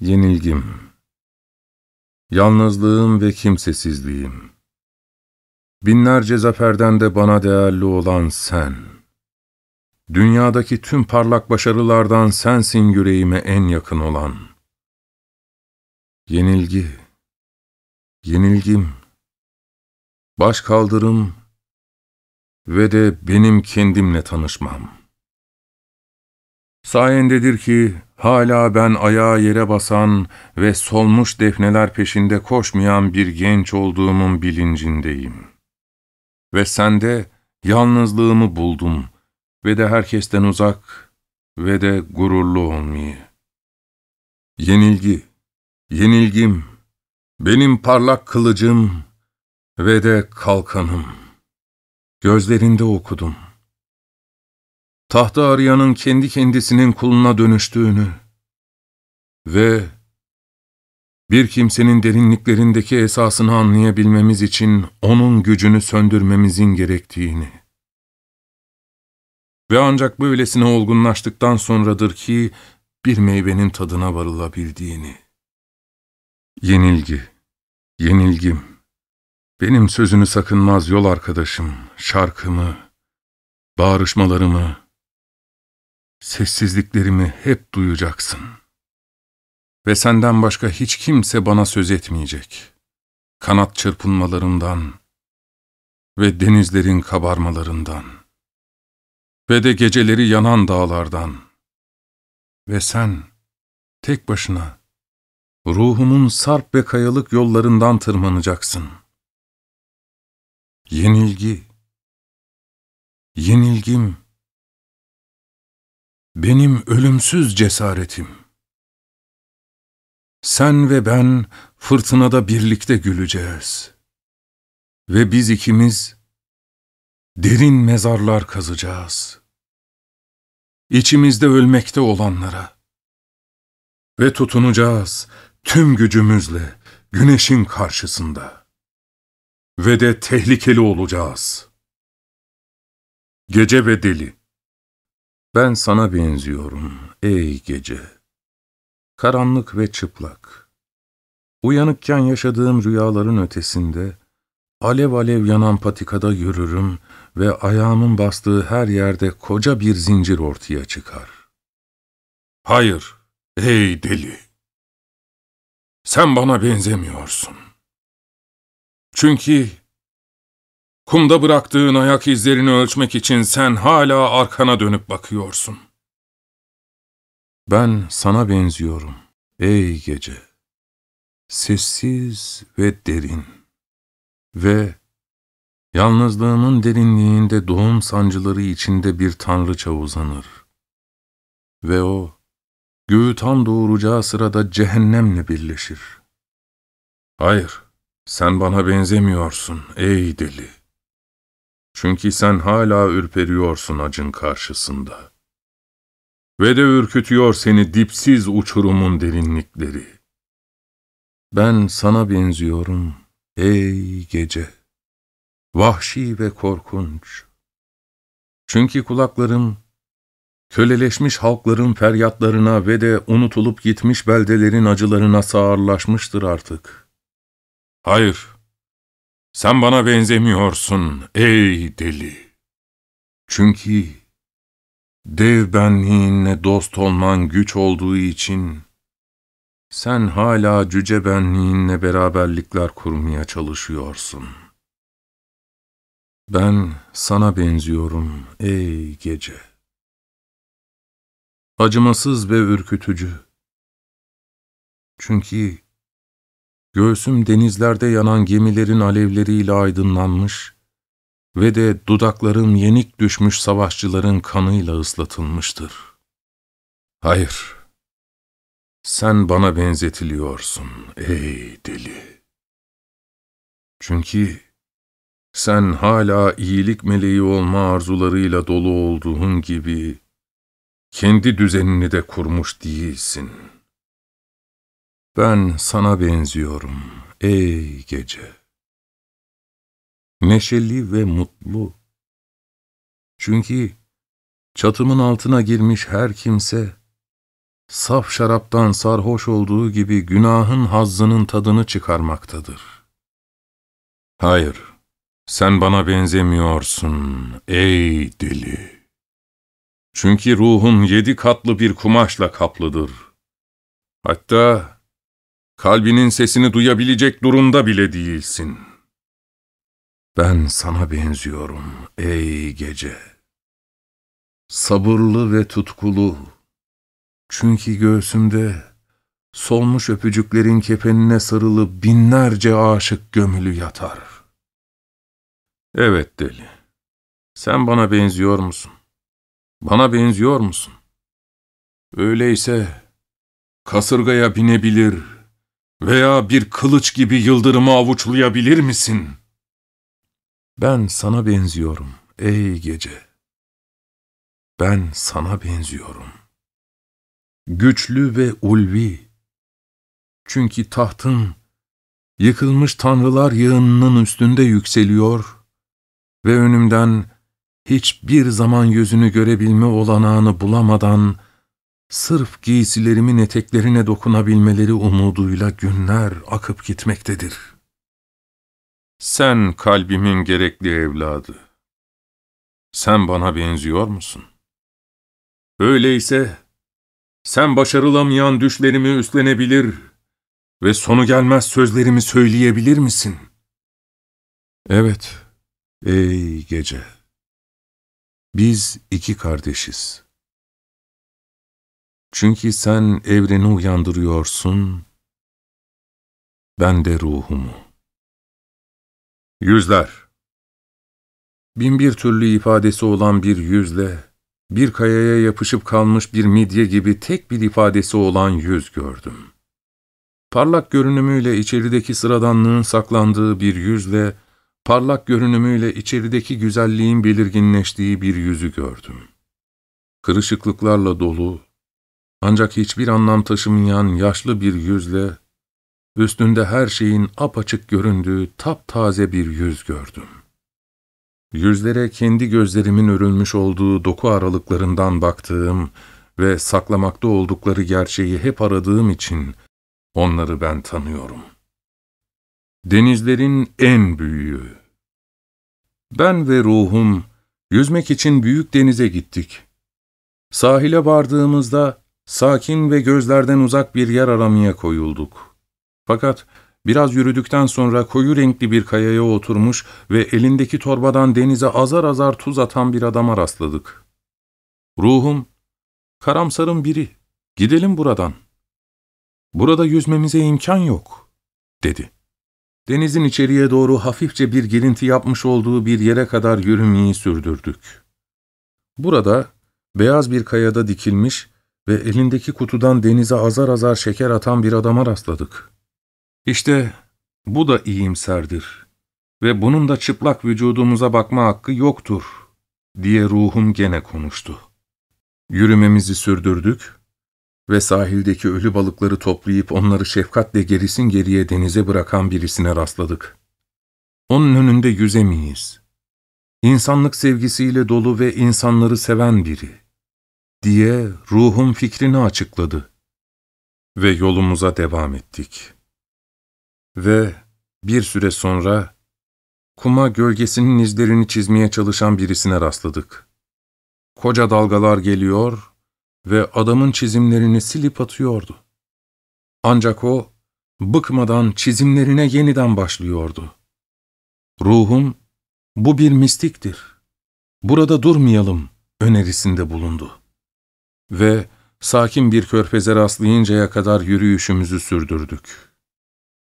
Yenilgim Yalnızlığım ve kimsesizliğim Binlerce zaferden de bana değerli olan sen. Dünyadaki tüm parlak başarılardan sensin yüreğime en yakın olan. Yenilgi yenilgim, baş kaldırım ve de benim kendimle tanışmam. Sayendedir ki hala ben ayağa yere basan ve solmuş defneler peşinde koşmayan bir genç olduğumun bilincindeyim. Ve sende yalnızlığımı buldum ve de herkesten uzak ve de gururlu olmayı. Yenilgi, yenilgim, benim parlak kılıcım ve de kalkanım. Gözlerinde okudum. Tahta arayanın kendi kendisinin kuluna dönüştüğünü ve bir kimsenin derinliklerindeki esasını anlayabilmemiz için onun gücünü söndürmemizin gerektiğini. Ve ancak böylesine olgunlaştıktan sonradır ki bir meyvenin tadına varılabildiğini. Yenilgi, yenilgim, benim sözünü sakınmaz yol arkadaşım, şarkımı, bağrışmalarımı, sessizliklerimi hep duyacaksın. Ve senden başka hiç kimse bana söz etmeyecek. Kanat çırpınmalarından ve denizlerin kabarmalarından ve de geceleri yanan dağlardan ve sen tek başına ruhumun sarp ve kayalık yollarından tırmanacaksın. Yenilgi, yenilgim, benim ölümsüz cesaretim. Sen ve ben fırtınada birlikte güleceğiz. Ve biz ikimiz derin mezarlar kazacağız. İçimizde ölmekte olanlara. Ve tutunacağız tüm gücümüzle güneşin karşısında. Ve de tehlikeli olacağız. Gece ve deli. Ben sana benziyorum ey gece. Karanlık ve çıplak. Uyanıkken yaşadığım rüyaların ötesinde, alev alev yanan patikada yürürüm ve ayağımın bastığı her yerde koca bir zincir ortaya çıkar. Hayır, ey deli! Sen bana benzemiyorsun. Çünkü Kumda bıraktığın ayak izlerini ölçmek için sen hala arkana dönüp bakıyorsun. Ben sana benziyorum ey gece. Sessiz ve derin. Ve yalnızlığımın derinliğinde doğum sancıları içinde bir tanrıça uzanır. Ve o, göğü tam doğuracağı sırada cehennemle birleşir. Hayır, sen bana benzemiyorsun ey deli. Çünkü sen hala ürperiyorsun acın karşısında. Ve de ürkütüyor seni dipsiz uçurumun derinlikleri. Ben sana benziyorum ey gece. Vahşi ve korkunç. Çünkü kulaklarım, köleleşmiş halkların feryatlarına ve de unutulup gitmiş beldelerin acılarına sağırlaşmıştır artık. Hayır, sen bana benzemiyorsun ey deli. Çünkü dev benliğinle dost olman güç olduğu için sen hala cüce benliğinle beraberlikler kurmaya çalışıyorsun. Ben sana benziyorum ey gece. Acımasız ve ürkütücü. Çünkü Göğsüm denizlerde yanan gemilerin alevleriyle aydınlanmış ve de dudaklarım yenik düşmüş savaşçıların kanıyla ıslatılmıştır. Hayır, sen bana benzetiliyorsun ey deli. Çünkü sen hala iyilik meleği olma arzularıyla dolu olduğun gibi kendi düzenini de kurmuş değilsin.'' Ben sana benziyorum ey gece. Neşeli ve mutlu. Çünkü çatımın altına girmiş her kimse, saf şaraptan sarhoş olduğu gibi günahın hazzının tadını çıkarmaktadır. Hayır, sen bana benzemiyorsun ey deli. Çünkü ruhun yedi katlı bir kumaşla kaplıdır. Hatta Kalbinin sesini duyabilecek durumda bile değilsin. Ben sana benziyorum ey gece. Sabırlı ve tutkulu. Çünkü göğsümde solmuş öpücüklerin kepenine sarılı binlerce aşık gömülü yatar. Evet deli, sen bana benziyor musun? Bana benziyor musun? Öyleyse kasırgaya binebilir veya bir kılıç gibi yıldırımı avuçlayabilir misin? Ben sana benziyorum ey gece. Ben sana benziyorum. Güçlü ve ulvi. Çünkü tahtın yıkılmış tanrılar yığınının üstünde yükseliyor ve önümden hiçbir zaman yüzünü görebilme olanağını bulamadan sırf giysilerimin eteklerine dokunabilmeleri umuduyla günler akıp gitmektedir. Sen kalbimin gerekli evladı. Sen bana benziyor musun? Öyleyse sen başarılamayan düşlerimi üstlenebilir ve sonu gelmez sözlerimi söyleyebilir misin? Evet, ey gece. Biz iki kardeşiz. Çünkü sen evreni uyandırıyorsun, ben de ruhumu. Yüzler Bin bir türlü ifadesi olan bir yüzle, bir kayaya yapışıp kalmış bir midye gibi tek bir ifadesi olan yüz gördüm. Parlak görünümüyle içerideki sıradanlığın saklandığı bir yüzle, parlak görünümüyle içerideki güzelliğin belirginleştiği bir yüzü gördüm. Kırışıklıklarla dolu, ancak hiçbir anlam taşımayan yaşlı bir yüzle, üstünde her şeyin apaçık göründüğü taptaze bir yüz gördüm. Yüzlere kendi gözlerimin örülmüş olduğu doku aralıklarından baktığım ve saklamakta oldukları gerçeği hep aradığım için onları ben tanıyorum. Denizlerin en büyüğü. Ben ve ruhum yüzmek için büyük denize gittik. Sahile vardığımızda sakin ve gözlerden uzak bir yer aramaya koyulduk. Fakat Biraz yürüdükten sonra koyu renkli bir kayaya oturmuş ve elindeki torbadan denize azar azar tuz atan bir adama rastladık. Ruhum, karamsarın biri, gidelim buradan. Burada yüzmemize imkan yok, dedi. Denizin içeriye doğru hafifçe bir girinti yapmış olduğu bir yere kadar yürümeyi sürdürdük. Burada, beyaz bir kayada dikilmiş ve elindeki kutudan denize azar azar şeker atan bir adama rastladık. İşte bu da iyimserdir ve bunun da çıplak vücudumuza bakma hakkı yoktur diye ruhum gene konuştu. Yürümemizi sürdürdük ve sahildeki ölü balıkları toplayıp onları şefkatle gerisin geriye denize bırakan birisine rastladık. Onun önünde yüzemeyiz. İnsanlık sevgisiyle dolu ve insanları seven biri diye ruhum fikrini açıkladı. Ve yolumuza devam ettik.'' Ve bir süre sonra kuma gölgesinin izlerini çizmeye çalışan birisine rastladık. Koca dalgalar geliyor ve adamın çizimlerini silip atıyordu. Ancak o, bıkmadan çizimlerine yeniden başlıyordu. Ruhum, bu bir mistiktir. Burada durmayalım önerisinde bulundu. Ve sakin bir körfeze rastlayıncaya kadar yürüyüşümüzü sürdürdük.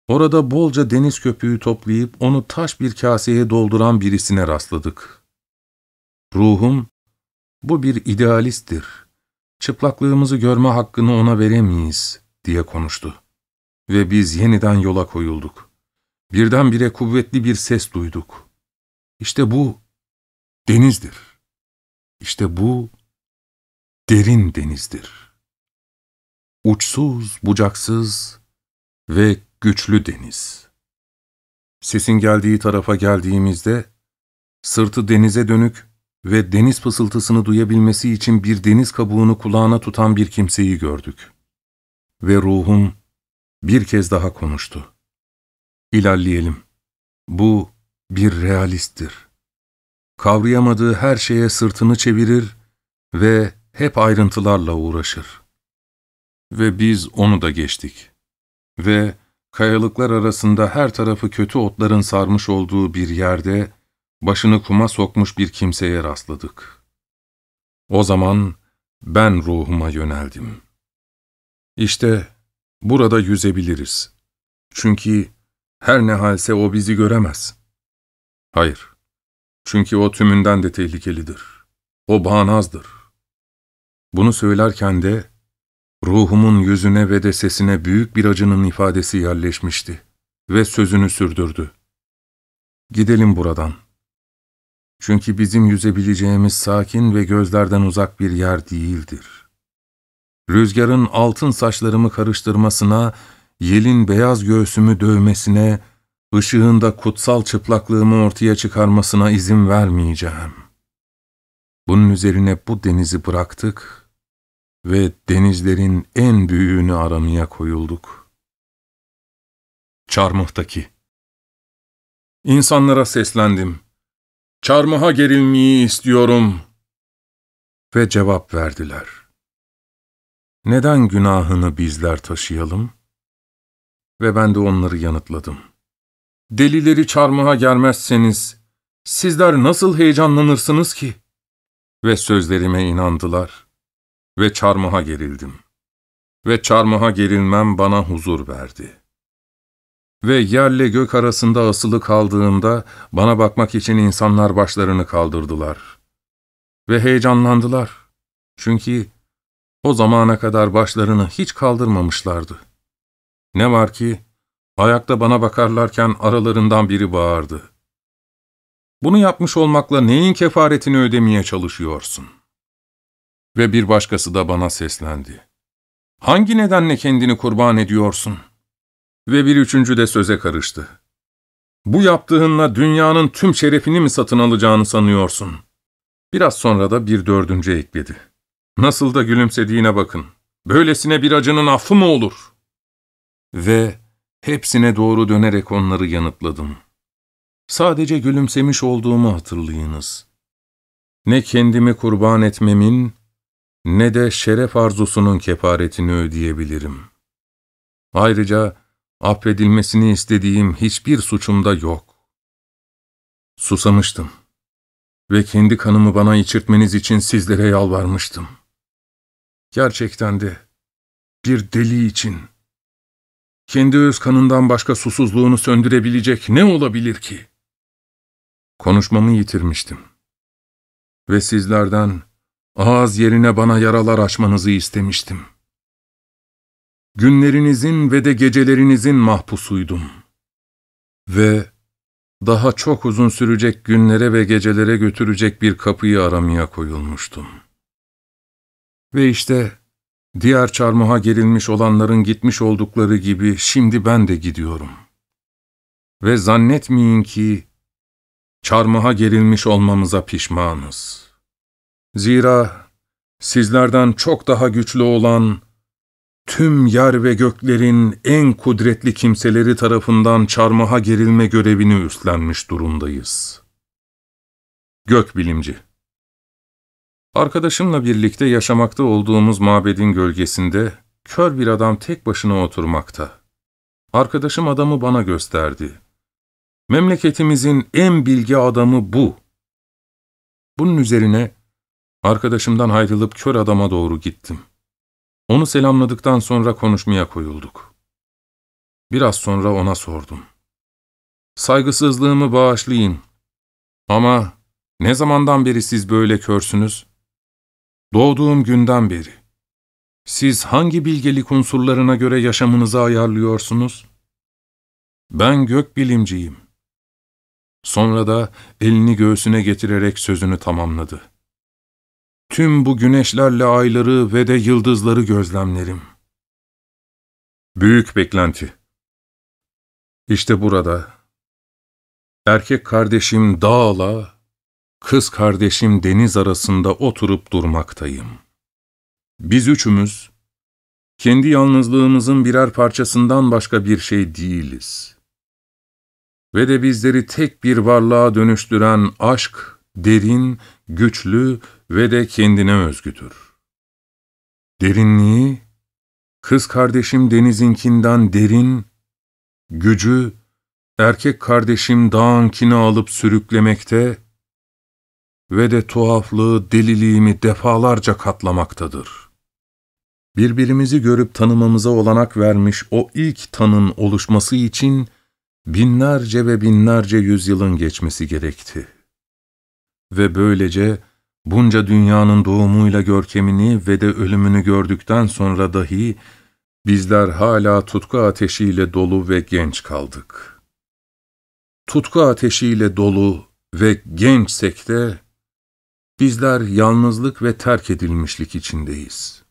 Orada bolca deniz köpüğü toplayıp onu taş bir kaseye dolduran birisine rastladık. Ruhum, bu bir idealisttir. Çıplaklığımızı görme hakkını ona veremeyiz, diye konuştu. Ve biz yeniden yola koyulduk. Birdenbire kuvvetli bir ses duyduk. İşte bu denizdir. İşte bu derin denizdir. Uçsuz, bucaksız ve güçlü deniz. Sesin geldiği tarafa geldiğimizde, sırtı denize dönük ve deniz fısıltısını duyabilmesi için bir deniz kabuğunu kulağına tutan bir kimseyi gördük. Ve ruhum bir kez daha konuştu. İlerleyelim. Bu bir realisttir. Kavrayamadığı her şeye sırtını çevirir ve hep ayrıntılarla uğraşır. Ve biz onu da geçtik. Ve kayalıklar arasında her tarafı kötü otların sarmış olduğu bir yerde başını kuma sokmuş bir kimseye rastladık. O zaman ben ruhuma yöneldim. İşte burada yüzebiliriz. Çünkü her ne halse o bizi göremez. Hayır, çünkü o tümünden de tehlikelidir. O bağnazdır. Bunu söylerken de ruhumun yüzüne ve de sesine büyük bir acının ifadesi yerleşmişti ve sözünü sürdürdü. Gidelim buradan. Çünkü bizim yüzebileceğimiz sakin ve gözlerden uzak bir yer değildir. Rüzgarın altın saçlarımı karıştırmasına, yelin beyaz göğsümü dövmesine, ışığında kutsal çıplaklığımı ortaya çıkarmasına izin vermeyeceğim. Bunun üzerine bu denizi bıraktık ve denizlerin en büyüğünü aramaya koyulduk. Çarmıh'taki İnsanlara seslendim. Çarmıha gerilmeyi istiyorum. Ve cevap verdiler. Neden günahını bizler taşıyalım? Ve ben de onları yanıtladım. Delileri çarmıha germezseniz, sizler nasıl heyecanlanırsınız ki? Ve sözlerime inandılar. Ve çarmıha gerildim. Ve çarmıha gerilmem bana huzur verdi. Ve yerle gök arasında asılı kaldığımda, bana bakmak için insanlar başlarını kaldırdılar. Ve heyecanlandılar. Çünkü o zamana kadar başlarını hiç kaldırmamışlardı. Ne var ki, ayakta bana bakarlarken aralarından biri bağırdı. Bunu yapmış olmakla neyin kefaretini ödemeye çalışıyorsun? Ve bir başkası da bana seslendi. Hangi nedenle kendini kurban ediyorsun? Ve bir üçüncü de söze karıştı. Bu yaptığınla dünyanın tüm şerefini mi satın alacağını sanıyorsun? Biraz sonra da bir dördüncü ekledi. Nasıl da gülümsediğine bakın. Böylesine bir acının affı mı olur? Ve hepsine doğru dönerek onları yanıtladım. Sadece gülümsemiş olduğumu hatırlayınız. Ne kendimi kurban etmemin, ne de şeref arzusunun kefaretini ödeyebilirim. Ayrıca affedilmesini istediğim hiçbir suçumda yok. Susamıştım ve kendi kanımı bana içirtmeniz için sizlere yalvarmıştım. Gerçekten de bir deli için kendi öz kanından başka susuzluğunu söndürebilecek ne olabilir ki? Konuşmamı yitirmiştim. Ve sizlerden ağız yerine bana yaralar açmanızı istemiştim. Günlerinizin ve de gecelerinizin mahpusuydum. Ve daha çok uzun sürecek günlere ve gecelere götürecek bir kapıyı aramaya koyulmuştum. Ve işte diğer çarmıha gerilmiş olanların gitmiş oldukları gibi şimdi ben de gidiyorum. Ve zannetmeyin ki çarmıha gerilmiş olmamıza pişmanız. Zira sizlerden çok daha güçlü olan, tüm yer ve göklerin en kudretli kimseleri tarafından çarmıha gerilme görevini üstlenmiş durumdayız. Gökbilimci Arkadaşımla birlikte yaşamakta olduğumuz mabedin gölgesinde kör bir adam tek başına oturmakta. Arkadaşım adamı bana gösterdi. Memleketimizin en bilgi adamı bu. Bunun üzerine arkadaşımdan ayrılıp kör adama doğru gittim. Onu selamladıktan sonra konuşmaya koyulduk. Biraz sonra ona sordum. Saygısızlığımı bağışlayın. Ama ne zamandan beri siz böyle körsünüz? Doğduğum günden beri. Siz hangi bilgelik unsurlarına göre yaşamınızı ayarlıyorsunuz? Ben gökbilimciyim. Sonra da elini göğsüne getirerek sözünü tamamladı. Tüm bu güneşlerle ayları ve de yıldızları gözlemlerim. Büyük beklenti. İşte burada, erkek kardeşim dağla, kız kardeşim deniz arasında oturup durmaktayım. Biz üçümüz, kendi yalnızlığımızın birer parçasından başka bir şey değiliz. Ve de bizleri tek bir varlığa dönüştüren aşk, derin, güçlü ve de kendine özgüdür. Derinliği kız kardeşim denizinkinden derin, gücü erkek kardeşim dağınkini alıp sürüklemekte ve de tuhaflığı, deliliğimi defalarca katlamaktadır. Birbirimizi görüp tanımamıza olanak vermiş o ilk tanın oluşması için binlerce ve binlerce yüzyılın geçmesi gerekti. Ve böylece bunca dünyanın doğumuyla görkemini ve de ölümünü gördükten sonra dahi bizler hala tutku ateşiyle dolu ve genç kaldık. Tutku ateşiyle dolu ve gençsek de bizler yalnızlık ve terk edilmişlik içindeyiz.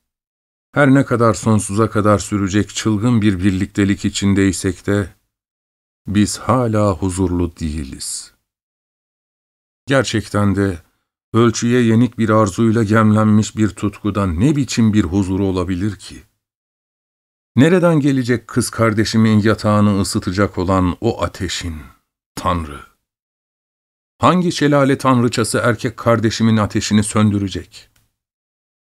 Her ne kadar sonsuza kadar sürecek çılgın bir birliktelik içindeysek de biz hala huzurlu değiliz. Gerçekten de ölçüye yenik bir arzuyla gemlenmiş bir tutkudan ne biçim bir huzuru olabilir ki? Nereden gelecek kız kardeşimin yatağını ısıtacak olan o ateşin, Tanrı? Hangi şelale tanrıçası erkek kardeşimin ateşini söndürecek?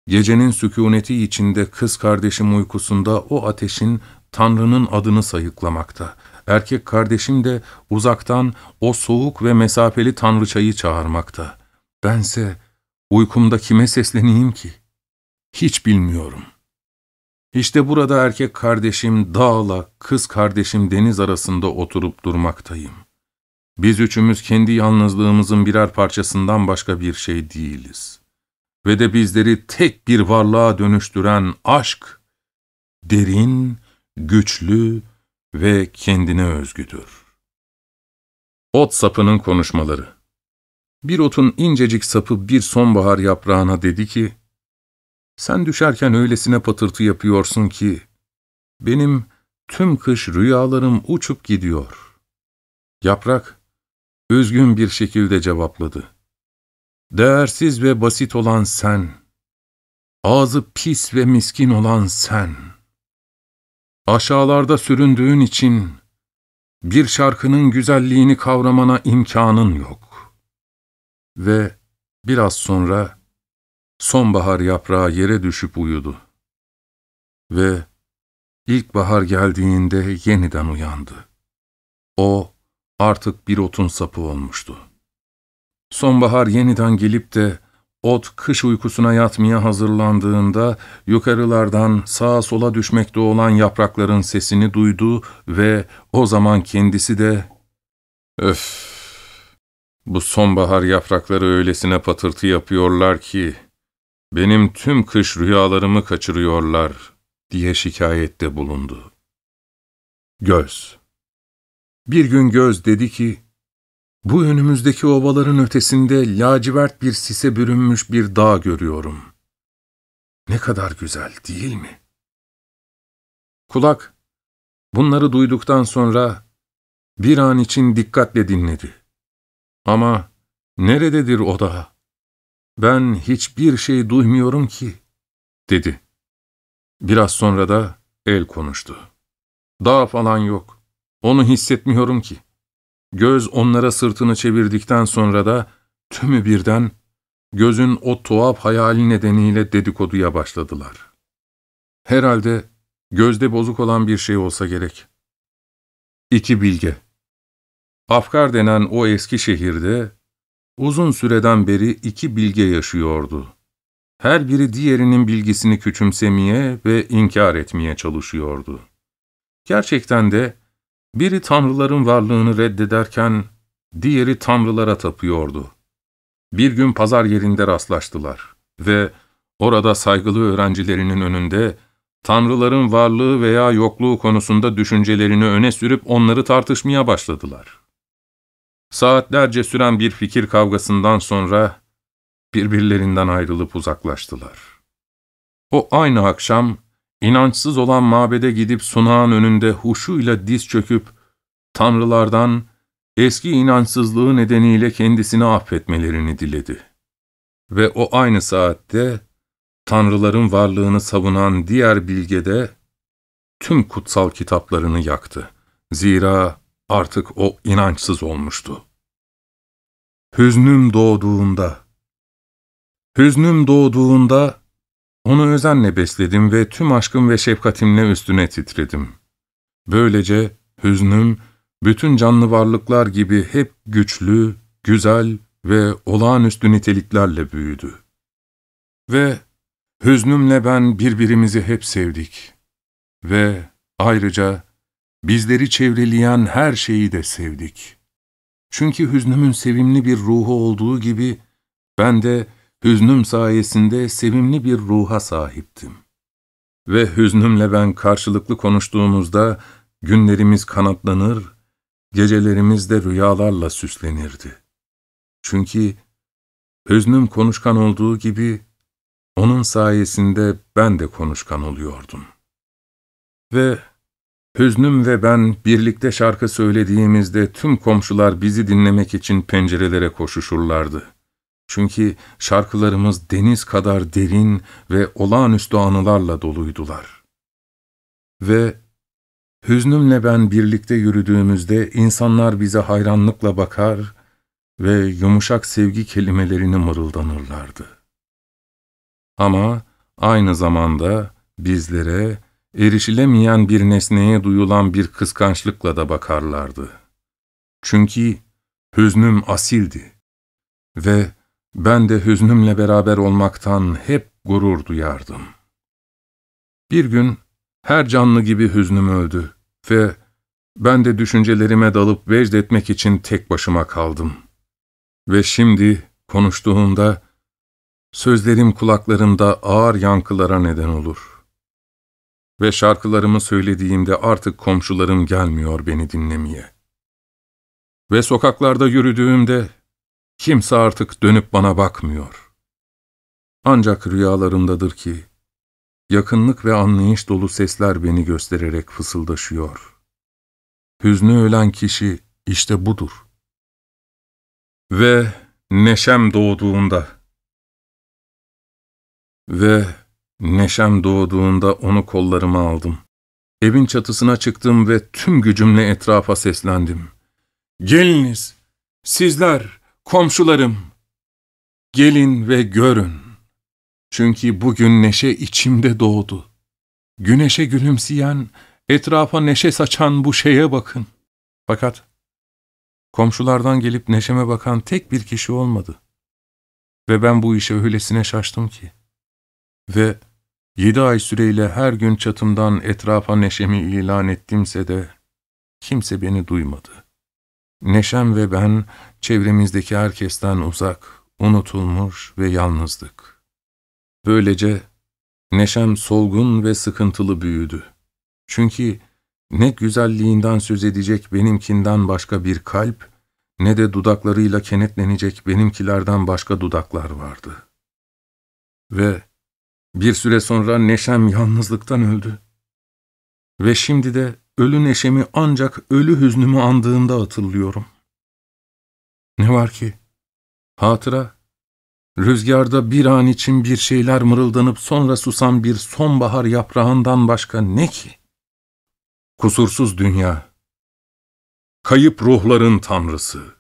Gecenin sükuneti içinde kız kardeşim uykusunda o ateşin Tanrı'nın adını sayıklamakta. Erkek kardeşim de uzaktan o soğuk ve mesafeli tanrıçayı çağırmakta. Bense uykumda kime sesleneyim ki? Hiç bilmiyorum. İşte burada erkek kardeşim dağla, kız kardeşim deniz arasında oturup durmaktayım. Biz üçümüz kendi yalnızlığımızın birer parçasından başka bir şey değiliz. Ve de bizleri tek bir varlığa dönüştüren aşk, derin, güçlü ve kendine özgüdür. Ot sapının konuşmaları Bir otun incecik sapı bir sonbahar yaprağına dedi ki, ''Sen düşerken öylesine patırtı yapıyorsun ki, benim tüm kış rüyalarım uçup gidiyor.'' Yaprak, üzgün bir şekilde cevapladı. Değersiz ve basit olan sen, ağzı pis ve miskin olan sen, aşağılarda süründüğün için bir şarkının güzelliğini kavramana imkanın yok. Ve biraz sonra sonbahar yaprağı yere düşüp uyudu. Ve ilkbahar geldiğinde yeniden uyandı. O, artık bir otun sapı olmuştu. Sonbahar yeniden gelip de ot kış uykusuna yatmaya hazırlandığında yukarılardan sağa sola düşmekte olan yaprakların sesini duydu ve o zaman kendisi de ''Öf, bu sonbahar yaprakları öylesine patırtı yapıyorlar ki benim tüm kış rüyalarımı kaçırıyorlar.'' diye şikayette bulundu. Göz bir gün Göz dedi ki, ''Bu önümüzdeki ovaların ötesinde lacivert bir sise bürünmüş bir dağ görüyorum. Ne kadar güzel değil mi?'' Kulak, bunları duyduktan sonra bir an için dikkatle dinledi. Ama nerededir o dağ? Ben hiçbir şey duymuyorum ki, dedi. Biraz sonra da el konuştu. Dağ falan yok. Onu hissetmiyorum ki. Göz onlara sırtını çevirdikten sonra da tümü birden gözün o tuhaf hayali nedeniyle dedikoduya başladılar. Herhalde gözde bozuk olan bir şey olsa gerek. İki bilge. Afkar denen o eski şehirde uzun süreden beri iki bilge yaşıyordu. Her biri diğerinin bilgisini küçümsemeye ve inkar etmeye çalışıyordu. Gerçekten de biri tanrıların varlığını reddederken, diğeri tanrılara tapıyordu. Bir gün pazar yerinde rastlaştılar ve orada saygılı öğrencilerinin önünde, tanrıların varlığı veya yokluğu konusunda düşüncelerini öne sürüp onları tartışmaya başladılar. Saatlerce süren bir fikir kavgasından sonra birbirlerinden ayrılıp uzaklaştılar. O aynı akşam İnançsız olan mabede gidip sunağın önünde huşuyla diz çöküp, tanrılardan eski inançsızlığı nedeniyle kendisini affetmelerini diledi. Ve o aynı saatte, tanrıların varlığını savunan diğer bilge de, tüm kutsal kitaplarını yaktı. Zira artık o inançsız olmuştu. Hüznüm doğduğunda Hüznüm doğduğunda, onu özenle besledim ve tüm aşkım ve şefkatimle üstüne titredim. Böylece hüznüm, bütün canlı varlıklar gibi hep güçlü, güzel ve olağanüstü niteliklerle büyüdü. Ve hüznümle ben birbirimizi hep sevdik. Ve ayrıca bizleri çevreleyen her şeyi de sevdik. Çünkü hüznümün sevimli bir ruhu olduğu gibi, ben de hüznüm sayesinde sevimli bir ruha sahiptim. Ve hüznümle ben karşılıklı konuştuğumuzda günlerimiz kanatlanır, gecelerimiz de rüyalarla süslenirdi. Çünkü hüznüm konuşkan olduğu gibi, onun sayesinde ben de konuşkan oluyordum. Ve hüznüm ve ben birlikte şarkı söylediğimizde tüm komşular bizi dinlemek için pencerelere koşuşurlardı. Çünkü şarkılarımız deniz kadar derin ve olağanüstü anılarla doluydular. Ve hüznümle ben birlikte yürüdüğümüzde insanlar bize hayranlıkla bakar ve yumuşak sevgi kelimelerini mırıldanırlardı. Ama aynı zamanda bizlere erişilemeyen bir nesneye duyulan bir kıskançlıkla da bakarlardı. Çünkü hüznüm asildi ve ben de hüznümle beraber olmaktan hep gurur duyardım. Bir gün her canlı gibi hüznüm öldü ve ben de düşüncelerime dalıp vecd etmek için tek başıma kaldım. Ve şimdi konuştuğumda sözlerim kulaklarımda ağır yankılara neden olur. Ve şarkılarımı söylediğimde artık komşularım gelmiyor beni dinlemeye. Ve sokaklarda yürüdüğümde Kimse artık dönüp bana bakmıyor. Ancak rüyalarımdadır ki, yakınlık ve anlayış dolu sesler beni göstererek fısıldaşıyor. Hüznü ölen kişi işte budur. Ve neşem doğduğunda ve neşem doğduğunda onu kollarıma aldım. Evin çatısına çıktım ve tüm gücümle etrafa seslendim. Geliniz, sizler, Komşularım, gelin ve görün. Çünkü bugün neşe içimde doğdu. Güneşe gülümseyen, etrafa neşe saçan bu şeye bakın. Fakat komşulardan gelip neşeme bakan tek bir kişi olmadı. Ve ben bu işe öylesine şaştım ki. Ve yedi ay süreyle her gün çatımdan etrafa neşemi ilan ettimse de kimse beni duymadı. Neşem ve ben çevremizdeki herkesten uzak, unutulmuş ve yalnızdık. Böylece neşem solgun ve sıkıntılı büyüdü. Çünkü ne güzelliğinden söz edecek benimkinden başka bir kalp, ne de dudaklarıyla kenetlenecek benimkilerden başka dudaklar vardı. Ve bir süre sonra neşem yalnızlıktan öldü. Ve şimdi de ölü neşemi ancak ölü hüznümü andığımda hatırlıyorum. Ne var ki? Hatıra, rüzgarda bir an için bir şeyler mırıldanıp sonra susan bir sonbahar yaprağından başka ne ki? Kusursuz dünya, kayıp ruhların tanrısı,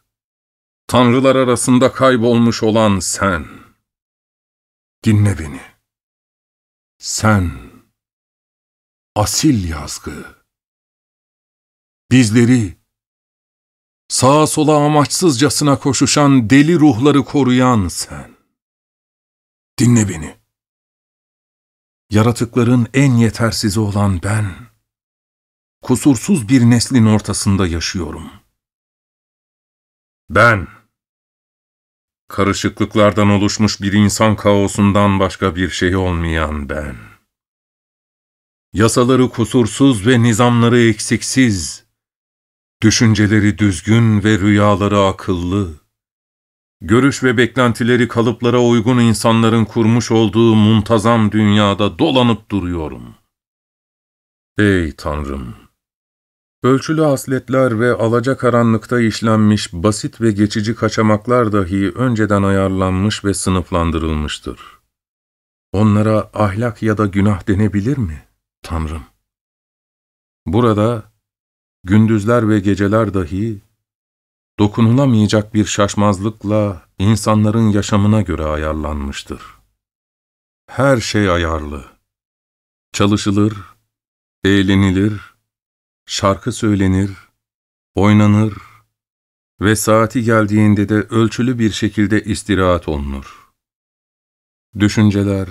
tanrılar arasında kaybolmuş olan sen. Dinle beni. Sen, asil yazgı. Bizleri, sağa sola amaçsızcasına koşuşan deli ruhları koruyan sen. Dinle beni. Yaratıkların en yetersizi olan ben, kusursuz bir neslin ortasında yaşıyorum. Ben, karışıklıklardan oluşmuş bir insan kaosundan başka bir şey olmayan ben. Yasaları kusursuz ve nizamları eksiksiz, Düşünceleri düzgün ve rüyaları akıllı. Görüş ve beklentileri kalıplara uygun insanların kurmuş olduğu muntazam dünyada dolanıp duruyorum. Ey Tanrım! Ölçülü asletler ve alacakaranlıkta işlenmiş basit ve geçici kaçamaklar dahi önceden ayarlanmış ve sınıflandırılmıştır. Onlara ahlak ya da günah denebilir mi, Tanrım? Burada gündüzler ve geceler dahi, dokunulamayacak bir şaşmazlıkla insanların yaşamına göre ayarlanmıştır. her şey ayarlı. Çalışılır, eğlenilir, şarkı söylenir, oynanır ve saati geldiğinde de ölçülü bir şekilde istirahat olunur. Düşünceler,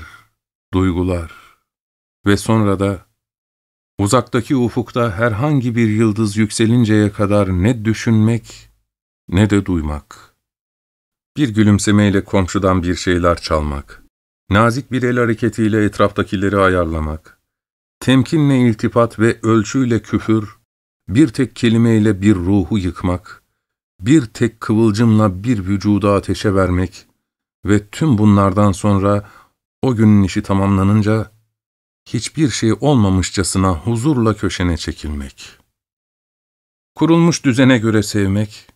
duygular ve sonra da uzaktaki ufukta herhangi bir yıldız yükselinceye kadar ne düşünmek ne de duymak. Bir gülümsemeyle komşudan bir şeyler çalmak, nazik bir el hareketiyle etraftakileri ayarlamak, temkinle iltifat ve ölçüyle küfür, bir tek kelimeyle bir ruhu yıkmak, bir tek kıvılcımla bir vücuda ateşe vermek ve tüm bunlardan sonra o günün işi tamamlanınca hiçbir şey olmamışçasına huzurla köşene çekilmek. Kurulmuş düzene göre sevmek,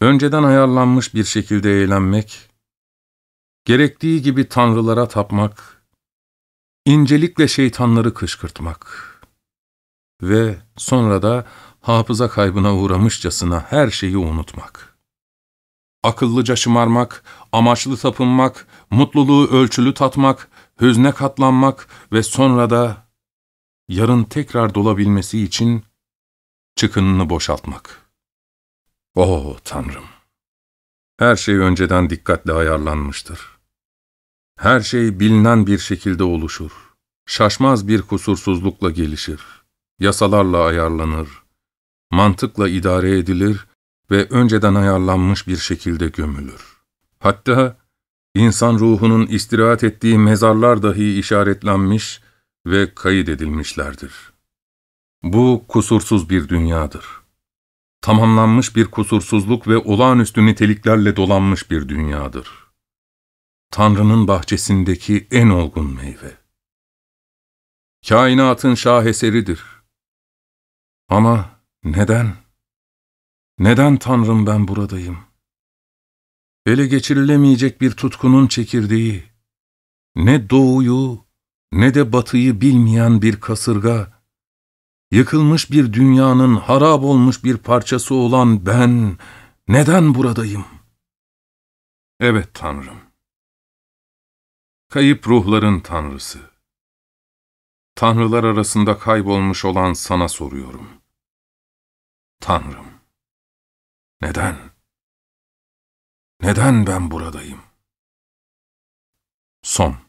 önceden ayarlanmış bir şekilde eğlenmek, gerektiği gibi tanrılara tapmak, incelikle şeytanları kışkırtmak ve sonra da hafıza kaybına uğramışçasına her şeyi unutmak. Akıllıca şımarmak, amaçlı tapınmak, mutluluğu ölçülü tatmak, hüzne katlanmak ve sonra da yarın tekrar dolabilmesi için çıkınını boşaltmak. Oh Tanrım! Her şey önceden dikkatle ayarlanmıştır. Her şey bilinen bir şekilde oluşur. Şaşmaz bir kusursuzlukla gelişir. Yasalarla ayarlanır. Mantıkla idare edilir ve önceden ayarlanmış bir şekilde gömülür. Hatta insan ruhunun istirahat ettiği mezarlar dahi işaretlenmiş ve kayıt edilmişlerdir. Bu kusursuz bir dünyadır. Tamamlanmış bir kusursuzluk ve olağanüstü niteliklerle dolanmış bir dünyadır. Tanrı'nın bahçesindeki en olgun meyve. Kainatın şaheseridir. Ama neden? Neden Tanrım ben buradayım? Ele geçirilemeyecek bir tutkunun çekirdeği, ne doğuyu ne de batıyı bilmeyen bir kasırga, yıkılmış bir dünyanın harap olmuş bir parçası olan ben neden buradayım? Evet Tanrım. Kayıp ruhların Tanrısı. Tanrılar arasında kaybolmuş olan sana soruyorum. Tanrım. Neden? Neden ben buradayım? Son